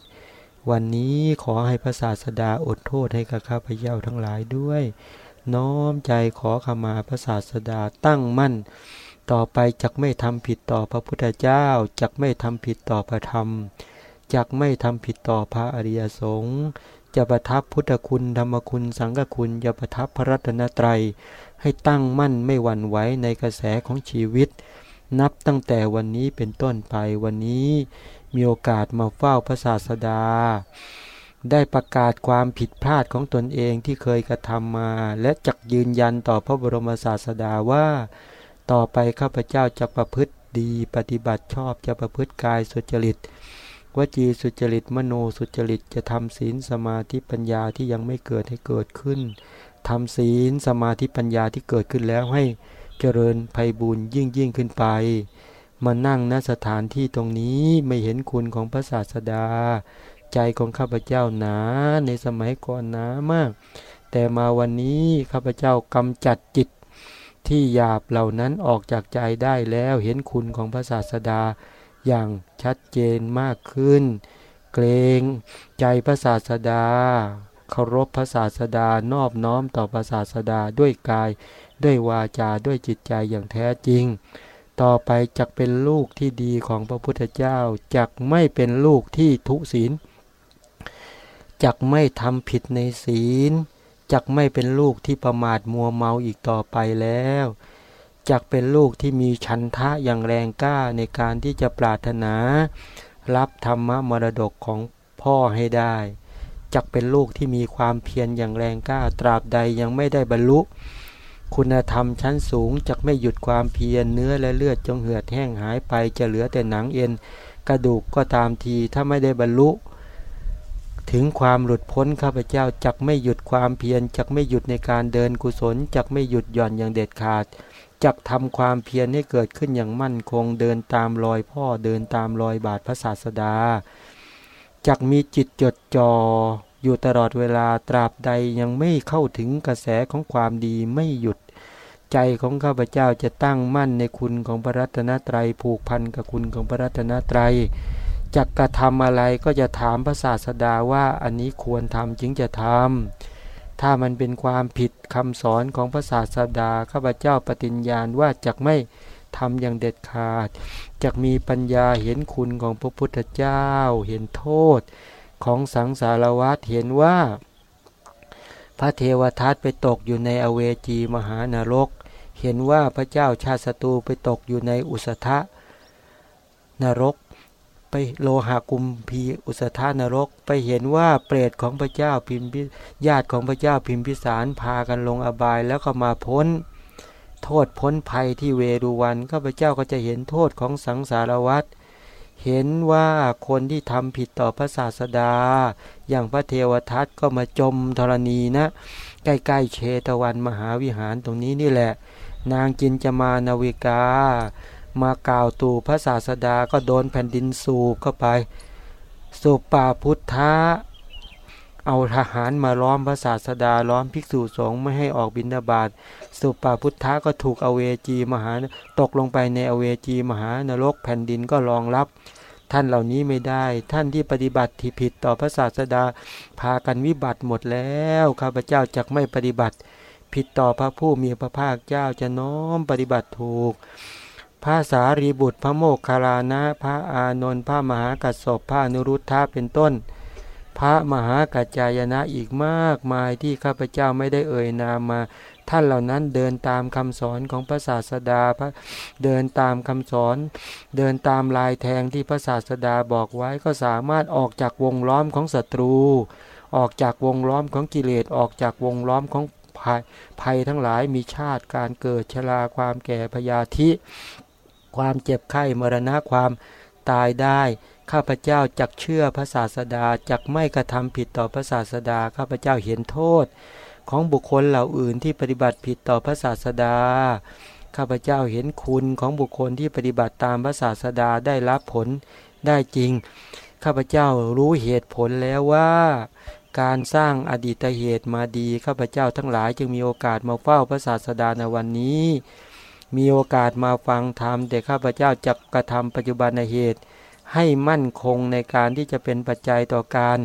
วันนี้ขอให้พระศาสดาอดโทษให้กับข้าพเจ้าทั้งหลายด้วย น้อมใจขอขมาพระศาสดาตั้งมั่น ต่อไปจักไม่ทำผิดต่อพระพุทธเจ้าจักไม่ทำผิดต่อพระธรรมจักไม่ทำผิดต่อพระอริยสงฆ์จะประทับพุทธคุณธรรมคุณสังฆคุณจะประทับพระรัตนตรัย ให้ตั้งมั่นไม่หวั่นไหวในกระแสของชีวิต นับตั้งแต่วันนี้เป็นต้นไปวันนี้มีโอกาสมาเฝ้าพระศาสดา ได้ประกาศความผิดพลาดของตนเองที่เคยกระทำมา และจักยืนยันต่อพระบรมศาสดาว่า ต่อไปข้าพเจ้าจะประพฤติดีปฏิบัติชอบจะประพฤติกายสุจริตวจีสุจริตมโนสุจริตจะทำศีลสมาธิปัญญาที่ยังไม่เกิดให้เกิดขึ้นทำศีลสมาธิปัญญาที่เกิดขึ้นแล้วให้ เจริญภัยบุญยิ่งยิ่งขึ้นไป มานั่งณสถานที่ตรงนี้ไม่เห็นคุณของพระศาสดา ใจของข้าพเจ้าหนาในสมัยก่อนหนามาก แต่มาวันนี้ข้าพเจ้ากำจัดจิตที่หยาบเหล่านั้นออกจากใจได้แล้วเห็นคุณของพระศาสดาอย่างชัดเจนมากขึ้น เกรงใจพระศาสดาเคารพพระศาสดานอบน้อมต่อพระศาสดาด้วยกาย ด้วยวาจาด้วยจิตใจอย่างแท้จริง ต่อไปจักเป็นลูกที่ดีของพระพุทธเจ้าจักไม่เป็นลูกที่ทุศีลจักไม่ทำผิดในศีลจักไม่เป็นลูกที่ประมาทมัวเมาอีกต่อไปแล้วจักเป็นลูกที่มีชันทะอย่างแรงกล้าในการที่จะปรารถนา รับธรรมมรดกของพ่อให้ได้จักเป็นลูกที่มีความเพียรอย่างแรงกล้าตราบใดยังไม่ได้บรรลุ คุณธรรมชั้นสูงจักไม่หยุดความเพียรเนื้อและเลือดจงเหือดแห้งหายไปจะเหลือแต่หนังเอ็นกระดูกก็ตามทีถ้าไม่ได้บรรลุ ถึงความหลุดพ้นข้าพเจ้าจักไม่หยุดความเพียรจักไม่หยุดในการเดินกุศลจักไม่หยุดหย่อนอย่างเด็ดขาดจักทำความเพียรให้เกิดขึ้นอย่างมั่นคงเดินตามรอยพ่อเดินตามรอยบาทพระศาสดาจักมีจิตจดจ่อ อยู่ตลอดเวลาตราบใดยังไม่เข้าถึงกระแสของความดีไม่หยุด ใจของข้าพเจ้าจะตั้งมั่นในคุณของพระรัตนตรัยผูกพันกับคุณของพระรัตนตรัยจักกระทำอะไรก็จะถามพระศาสดาว่าอันนี้ควรทำจึงจะทำถ้ามันเป็นความผิดคำสอนของพระศาสดาข้าพเจ้าปฏิญญาณว่าจะไม่ทำอย่างเด็ดขาดจะมีปัญญาเห็นคุณของพระพุทธเจ้าเห็นโทษ ของสังสารวัฏเห็นว่า พระเทวทัตไปตกอยู่ในอเวจีมหานรก เห็นว่าพระเจ้าชาติศัตรูไปตกอยู่ในอุสธะนรก ไปโลหะกุมพีอุสธานรก ไปเห็นว่าเปรตของพระเจ้าพิมพิญาติของพระเจ้าพิมพิสารพากันลงอบายแล้วก็มาพ้นโทษพ้นภัยที่เวรุวันข้าพเจ้าก็จะเห็นโทษของสังสารวัฏ เห็นว่าคนที่ทำผิดต่อพระศาสดา อย่างพระเทวทัตก็มาจมธรณีนะ ใกล้ๆเชตวันมหาวิหารตรงนี้นี่แหละ นางกินจมานาวิกา มากล่าวตู่พระศาสดาก็โดนแผ่นดินสูบเข้าไปสูบป่าพุทธะ เอาทหารมาล้อมพระศาสดาล้อมภิกษุสงฆ์ไม่ให้ออกบิณฑบาตสุปาพุทธะก็ถูกอเวจีมหาตกลงไปในอเวจีมหานรกแผ่นดินก็รองรับ ท่านเหล่านี้ไม่ได้ ท่านที่ปฏิบัติที่ผิดต่อพระศาสดาพากันวิบัติหมดแล้วข้าพเจ้าจะไม่ปฏิบัติ ผิดต่อพระผู้มีพระภาคเจ้าจะน้อมปฏิบัติถูกพระสารีบุตรพระโมคคารานะ พระอานนท์พระมหากัสสปพระนุรุทธะเป็นต้น พระมหากัจจายนะอีกมากมายที่ข้าพเจ้าไม่ได้เอ่ยนามมา ท่านเหล่านั้นเดินตามคำสอนของพระศาสดาพระเดินตามคำสอน เดินตามลายแทงที่พระศาสดาบอกไว้ก็สามารถออกจากวงล้อมของศัตรู ออกจากวงล้อมของกิเลสออกจากวงล้อมของภัยภัยทั้งหลายมีชาติการเกิดชราความแก่พยาธิ ความเจ็บไข้มรณะความตายได้ ข้าพเจ้าจักเชื่อพระศาสดาจักไม่กระทำผิดต่อพระศาสดา ข้าพเจ้าเห็นโทษ ของบุคคลเหล่าอื่นที่ปฏิบัติผิดต่อพระศาสดา ข้าพเจ้าเห็นคุณของบุคคลที่ปฏิบัติตามพระศาสดาได้รับผลได้จริง ข้าพเจ้ารู้เหตุผลแล้วว่า การสร้างอดีตเหตุมาดี ข้าพเจ้าทั้งหลายจึงมีโอกาสมาเฝ้าพระศาสดาในวันนี้ มีโอกาสมาฟังธรรมแต่ข้าพเจ้าจะกระทำปัจจุบันเหตุ ให้มั่นคงในการที่จะเป็นปัจจัยต่อการ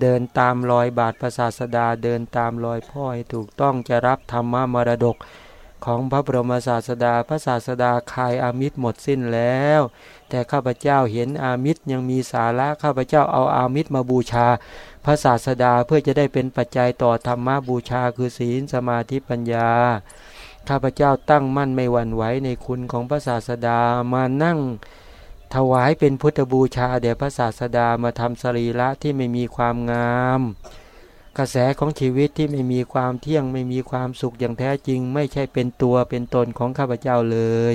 เดินตามรอยบาทพระศาสดาเดินตามรอยพ่อให้ถูกต้องจะรับธรรมมรดกของพระบรมศาสดาพระศาสดาคายอามิตรหมดสิ้นแล้ว แต่ข้าพเจ้าเห็นอามิตรยังมีสาระข้าพเจ้าเอาอามิตรมาบูชา พระศาสดาเพื่อจะได้เป็นปัจจัยต่อธรรมบูชาคือศีลสมาธิปัญญา ข้าพเจ้าตั้งมั่นไม่หวั่นไหวในคุณของพระศาสดามานั่ง ถวายเป็นพุทธบูชาแด่พระศาสดามาทำสรีระที่ไม่มีความงาม กระแสของชีวิตที่ไม่มีความเที่ยงไม่มีความสุขอย่างแท้จริง ไม่ใช่เป็นตัวเป็นตนของข้าพเจ้าเลย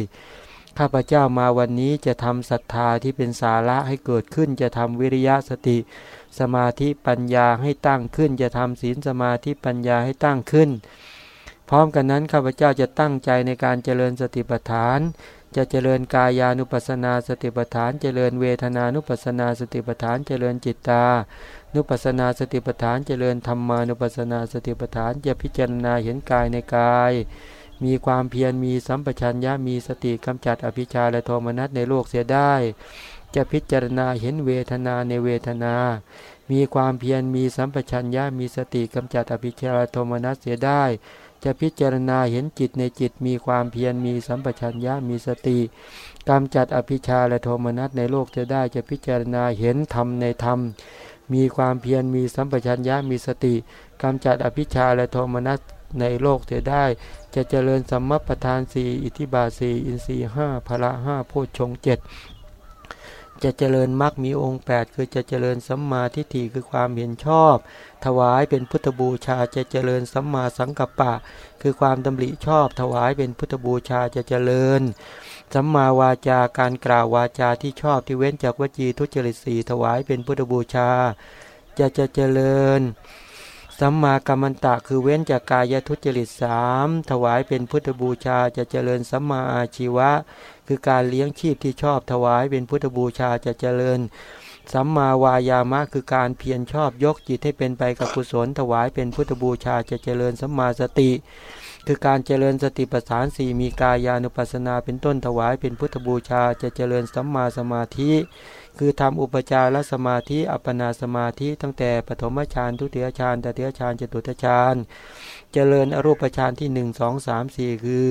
ข้าพเจ้ามาวันนี้จะทำศรัทธาที่เป็นสาระให้เกิดขึ้นจะทำวิริยะสติ สมาธิปัญญาให้ตั้งขึ้น จะทำศีลสมาธิปัญญาให้ตั้งขึ้น พร้อมกันนั้นข้าพเจ้าจะตั้งใจในการเจริญสติปัฏฐาน จะเจริญกายานุปัสสนาสติปัฏฐาน เจริญเวทนานุปัสสนาสติปัฏฐาน เจริญจิตตา นุปัสนาสติปัฏฐาน เจริญธรรมานุปัสนาสติปัฏฐาน จะพิจารณาเห็นกายในกาย มีความเพียร มีสัมปชัญญะ มีสติกำจัดอภิชาและโทมนัสในโลกเสียได้ จะพิจารณาเห็นเวทนาในเวทนา มีความเพียร มีสัมปชัญญะ มีสติกำจัดอภิชาและโทมนัสเสียได้ จะพิจารณาเห็นจิตในจิตมีความเพียรมีสัมปชัญญะมีสติกำจัดอภิชาและโทมนัสในโลกเสียได้จะพิจารณาเห็นธรรมในธรรม มีความเพียรมีสัมปชัญญะมีสติกำจัดอภิชาและโทมนัสในโลกเสียได้ จะเจริญสัมมปทานสี่อิทิบาสีอินทรีห้าพละห้าโพชฌงเจ็ด จะเจริญมรรคมีองค์ 8 คือจะเจริญสัมมาทิฏฐิคือความเห็นชอบ ถวายเป็นพุทธบูชาจะเจริญสัมมาสังกัปปะ คือความดำริชอบ ถวายเป็นพุทธบูชาจะเจริญสัมมาวาจาการกล่าววาจาที่ชอบที่เว้นจากวจีทุจริตสีถวายเป็นพุทธบูชา จะจะเจริญ สัมมากรรมตะคือเว้นจากกายทุจริตสามถวายเป็นพุทธบูชาจะเจริญสัมมาอาชีวะ คือการเลี้ยงชีพที่ชอบถวายเป็นพุทธบูชาจะเจริญ สัมมาวายามะคือการเพียรชอบยกจิตให้เป็นไปกับกุศล ถวายเป็นพุทธบูชาจะเจริญสัมมาสติ คือการเจริญสติปัฏฐานสี่มีกายานุปัสนาเป็นต้นถวายเป็นพุทธบูชาจะเจริญสัมมาสมาธิ คือทำอุปจารสมาธิ อัปปนาสมาธิ ตั้งแต่ปฐมฌานทุติยฌานตติยฌานจตุตฌานเจริญอรูปฌานที่หนึ่งสองสามสี่คือ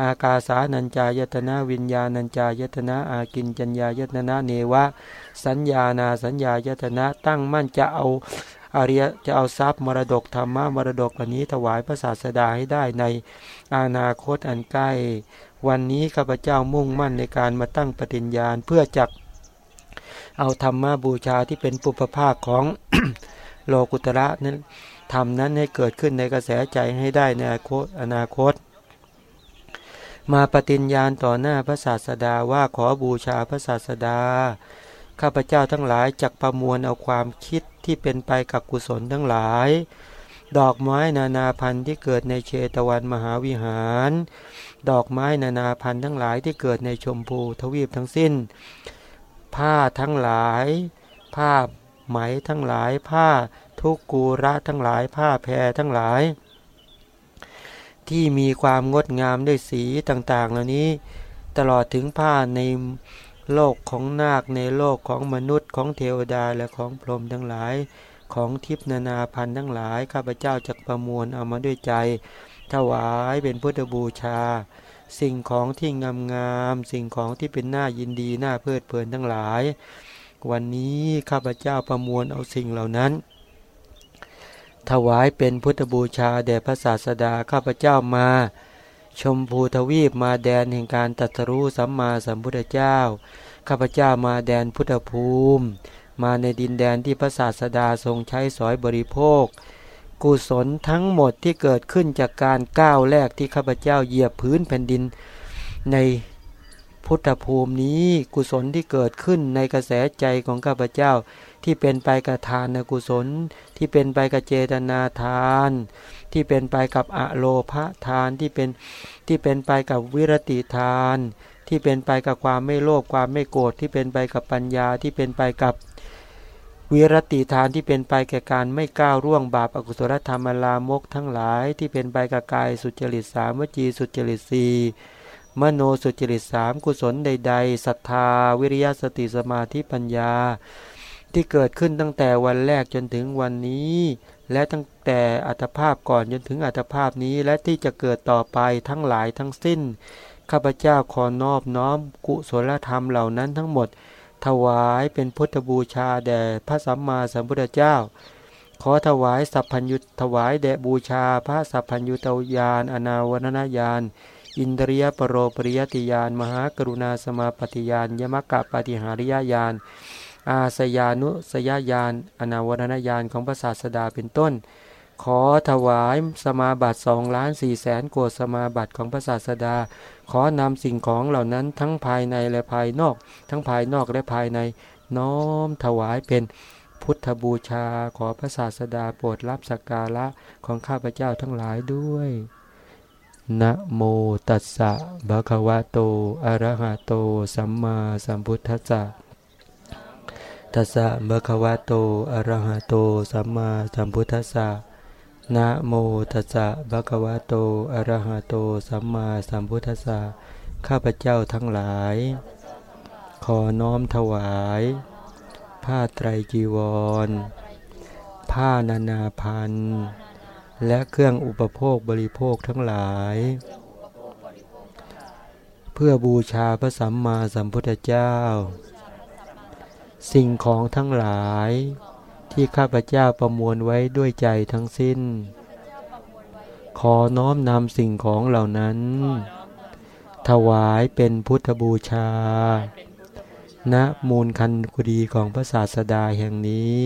อากาสานัญจายตนะวิญญาณัญจายตนะอากินจัญญายตนะเนวะ สัญญานาสัญญายตนะตั้งมั่นจะเอาอริยจะเอาทรัพย์มรดกธรรมะมรดกอันนี้ถวายพระศาสดาให้ได้ในอนาคตอันใกล้ วันนี้ข้าพเจ้ามุ่งมั่นในการมาตั้งปฏิญญาณเพื่อจัก เอาธรรมะบูชาที่เป็นปุพภาคของโลกุตระนั้นทำนั้นให้เกิดขึ้นในกระแสใจให้ได้ในอนาคต มาปฏิญญาณต่อหน้าพระศาสดาว่าขอบูชาพระศาสดา ข้าพเจ้าทั้งหลายจักประมวลเอาความคิดที่เป็นไปกับกุศลทั้งหลาย ดอกไม้นานาพันธุ์ที่เกิดในเชตวันมหาวิหาร ดอกไม้นานาพันธุ์ทั้งหลายที่เกิดในชมพูทวีปทั้งสิ้น ผ้าทั้งหลาย ผ้าไหมทั้งหลาย ผ้าทุกกูระทั้งหลาย ผ้าแพรทั้งหลาย ที่มีความงดงามด้วยสีต่างๆ เหล่านี้ ตลอดถึงผ้าในโลกของนาคในโลกของมนุษย์ของเทวดาและของพรหมทั้งหลาย ของทิพนานาพันธ์ทั้งหลาย ข้าพเจ้าจักประมวลเอามาด้วยใจ ถวายเป็นพุทธบูชา สิ่งของที่งามงามสิ่งของที่เป็นหน้ายินดีหน้าเพลิดเพลินทั้งหลาย วันนี้ข้าพเจ้าประมวลเอาสิ่งเหล่านั้น ถวายเป็นพุทธบูชาแด่พระศาสดาข้าพเจ้ามา ชมพูทวีปมาแดนแห่งการตัตรู้สัมมาสัมพุทธเจ้า ข้าพเจ้ามาแดนพุทธภูมิ มาในดินแดนที่พระศาสดาทรงใช้สอยบริโภค กุศลทั้งหมดที่เกิดขึ้นจากการก้าวแรกที่ข้าพเจ้าเหยียบพื้นแผ่นดิน ในพุทธภูมินี้กุศลที่เกิดขึ้นในกระแสใจของข้าพเจ้าที่เป็นไปกับทานกุศล ที่เป็นไปกับเจตนาทาน ที่เป็นไปกับอะโลภะทานที่เป็นที่เป็นไปกับวิรติทาน ที่เป็นไปกับความไม่โลภความไม่โกรธที่เป็นไปกับปัญญาที่เป็นไปกับ วิรติทานที่เป็นไปแก่การไม่ก้าวร่วงบาปอกุศลธรรมลามกทั้งหลายที่เป็นไปกับกายสุจริตสามวจีสุจริตสี่มโนสุจริตสามกุศลใดๆศรัทธา วิริยะสติสมาธิปัญญา ที่เกิดขึ้นตั้งแต่วันแรกจนถึงวันนี้ และตั้งแต่อัตภาพก่อนจนถึงอัตภาพนี้และที่จะเกิดต่อไปทั้งหลายทั้งสิ้น ข้าพเจ้าขอนอบน้อมกุศลธรรมเหล่านั้นทั้งหมด ถวายเป็นพุทธบูชาแด่พระสัมมาสัมพุทธเจ้า ขอถวายสัพพัญญุถวายแด่บูชาพระสัพพัญญุตยานอนาวรณญาณอินเดียปรโรปริยติยานมหากรุณาสมาปฏิยานยมกะปฏิหาริยญาณอาสยานุสยญาณอนาวรณญาณของพระศาสดาเป็นต้น ขอถวายสมาบัติสองล้านสี่แสนโกดสมาบัติของพระศาสดา ขอนำสิ่งของเหล่านั้นทั้งภายในและภายนอก ทั้งภายนอกและภายในน้อมถวายเป็นพุทธบูชาขอพระศาสดาโปรดรับสักการะของข้าพเจ้าทั้งหลายด้วยนะโมตัสสะภะคะวะโต อะระหะโต สัมมาสัมพุทธัสสะตัสสะภะคะวะโต อะระหะโต สัมมาสัมพุทธัสสะ นะโมตัสสะภะคะวะโต อะระหะโต สัมมาสัมพุทธัสสะ ข้าพเจ้าทั้งหลาย ขอน้อมถวาย ผ้าไตรจีวร ผ้านานาพันธ์และเครื่องอุปโภคบริโภคทั้งหลาย เพื่อบูชาพระสัมมาสัมพุทธเจ้า สิ่งของทั้งหลาย ที่ข้าพเจ้าประมวลไว้ด้วยใจทั้งสิ้น ขอน้อมนำสิ่งของเหล่านั้น ถวายเป็นพุทธบูชา ณมูลคันกุดีของพระศาสดาแห่งนี้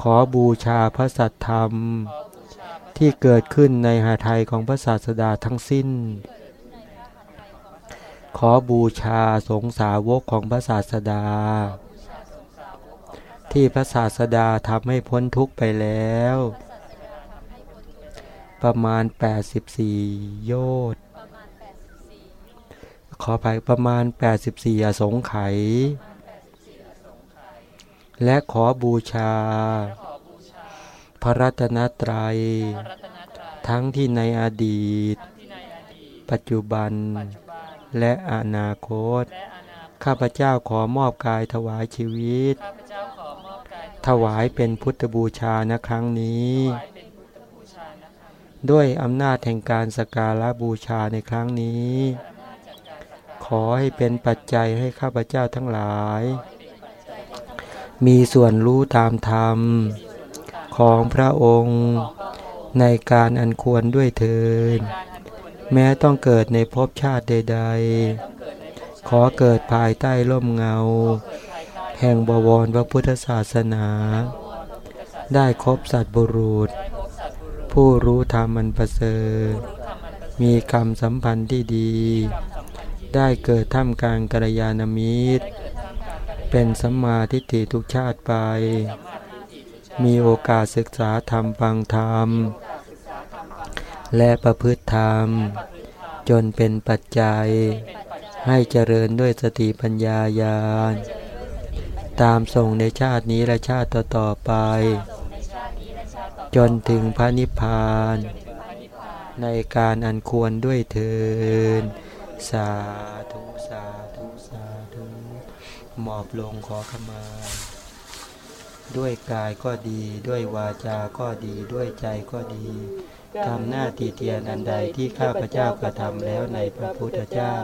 ขอบูชาพระสัทธรรม ที่เกิดขึ้นในหาไทยของพระศาสดาทั้งสิ้น ขอบูชาสงสาวกของพระศาสดา ที่พระศาสดาทำให้พ้นทุกข์ไปแล้ว ประมาณ 84 โยชน์ขอภัยประมาณ 84 อสงไขยและขอบูชา พระรัตนตรัย ทั้งที่ในอดีต ปัจจุบันและอนาคต ข้าพเจ้าขอมอบกายถวายชีวิต ถวายเป็นพุทธบูชาณครั้งนี้ ด้วยอำนาจแห่งการสการะบูชาในครั้งนี้ ขอให้เป็นปัจจัยให้ข้าพเจ้าทั้งหลาย มีส่วนรู้ตามธรรม ของพระองค์ในการอันควรด้วยเถิดแม้ต้องเกิดในภพชาติใด ๆ ขอเกิดภายใต้ร่มเงา แห่งบวรพระพุทธศาสนา ได้ครบสัตว์บุรุษ ผู้รู้ธรรมอันประเสริฐมีกรรมสัมพันธ์ที่ดี ได้เกิดท่ามกลางกัลยาณมิตร เป็นสัมมาทิฏฐิทุกชาติไป มีโอกาสศึกษาธรรมฟังธรรม และประพฤติธรรม จนเป็นปัจจัย ให้เจริญด้วยสติปัญญาญาณ ตามส่งในชาตินี้และชาติต่อๆไป จนถึงพระนิพพาน ในการอันควรด้วยเทินสาธุ สาธุ สาธุหมอบลงขอขมา ด้วยกายก็ดี ด้วยวาจาก็ดี ด้วยใจก็ดีทำหน้าที่เทียนอันใดที่ข้าพเจ้ากระทำแล้วในพระพุทธเจ้า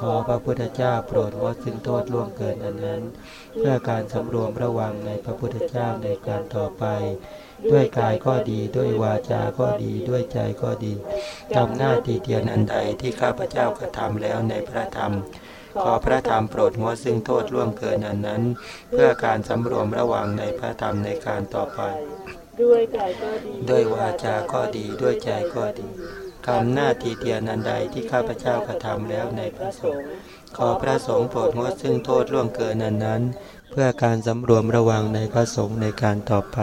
ขอพระพุทธเจ้าโปรดลดซึ่งโทษล่วงเกินอันนั้น เพื่อการสำรวมระวังในพระพุทธเจ้าในการต่อไป ด้วยกายก็ดีด้วยวาจาก็ดีด้วยใจก็ดีทำหน้าที่เทียนอันใดที่ข้าพเจ้ากระทำแล้วในพระธรรมขอพระธรรมโปรดงดซึ่งโทษล่วงเกินอันนั้น เพื่อการสำรวมระวังในพระธรรมในการต่อไป ด้วยกายก็ดีด้วยวาจาก็ดีด้วยใจก็ดีกรรมหน้าที่เตียนอันใดที่ข้าพเจ้ากระทำแล้วในพระสงฆ์ ขอพระสงฆ์โปรดงดซึ่งโทษล่วงเกินนั้นนั้น เพื่อการสำรวมระวังในพระสงฆ์ในการต่อไป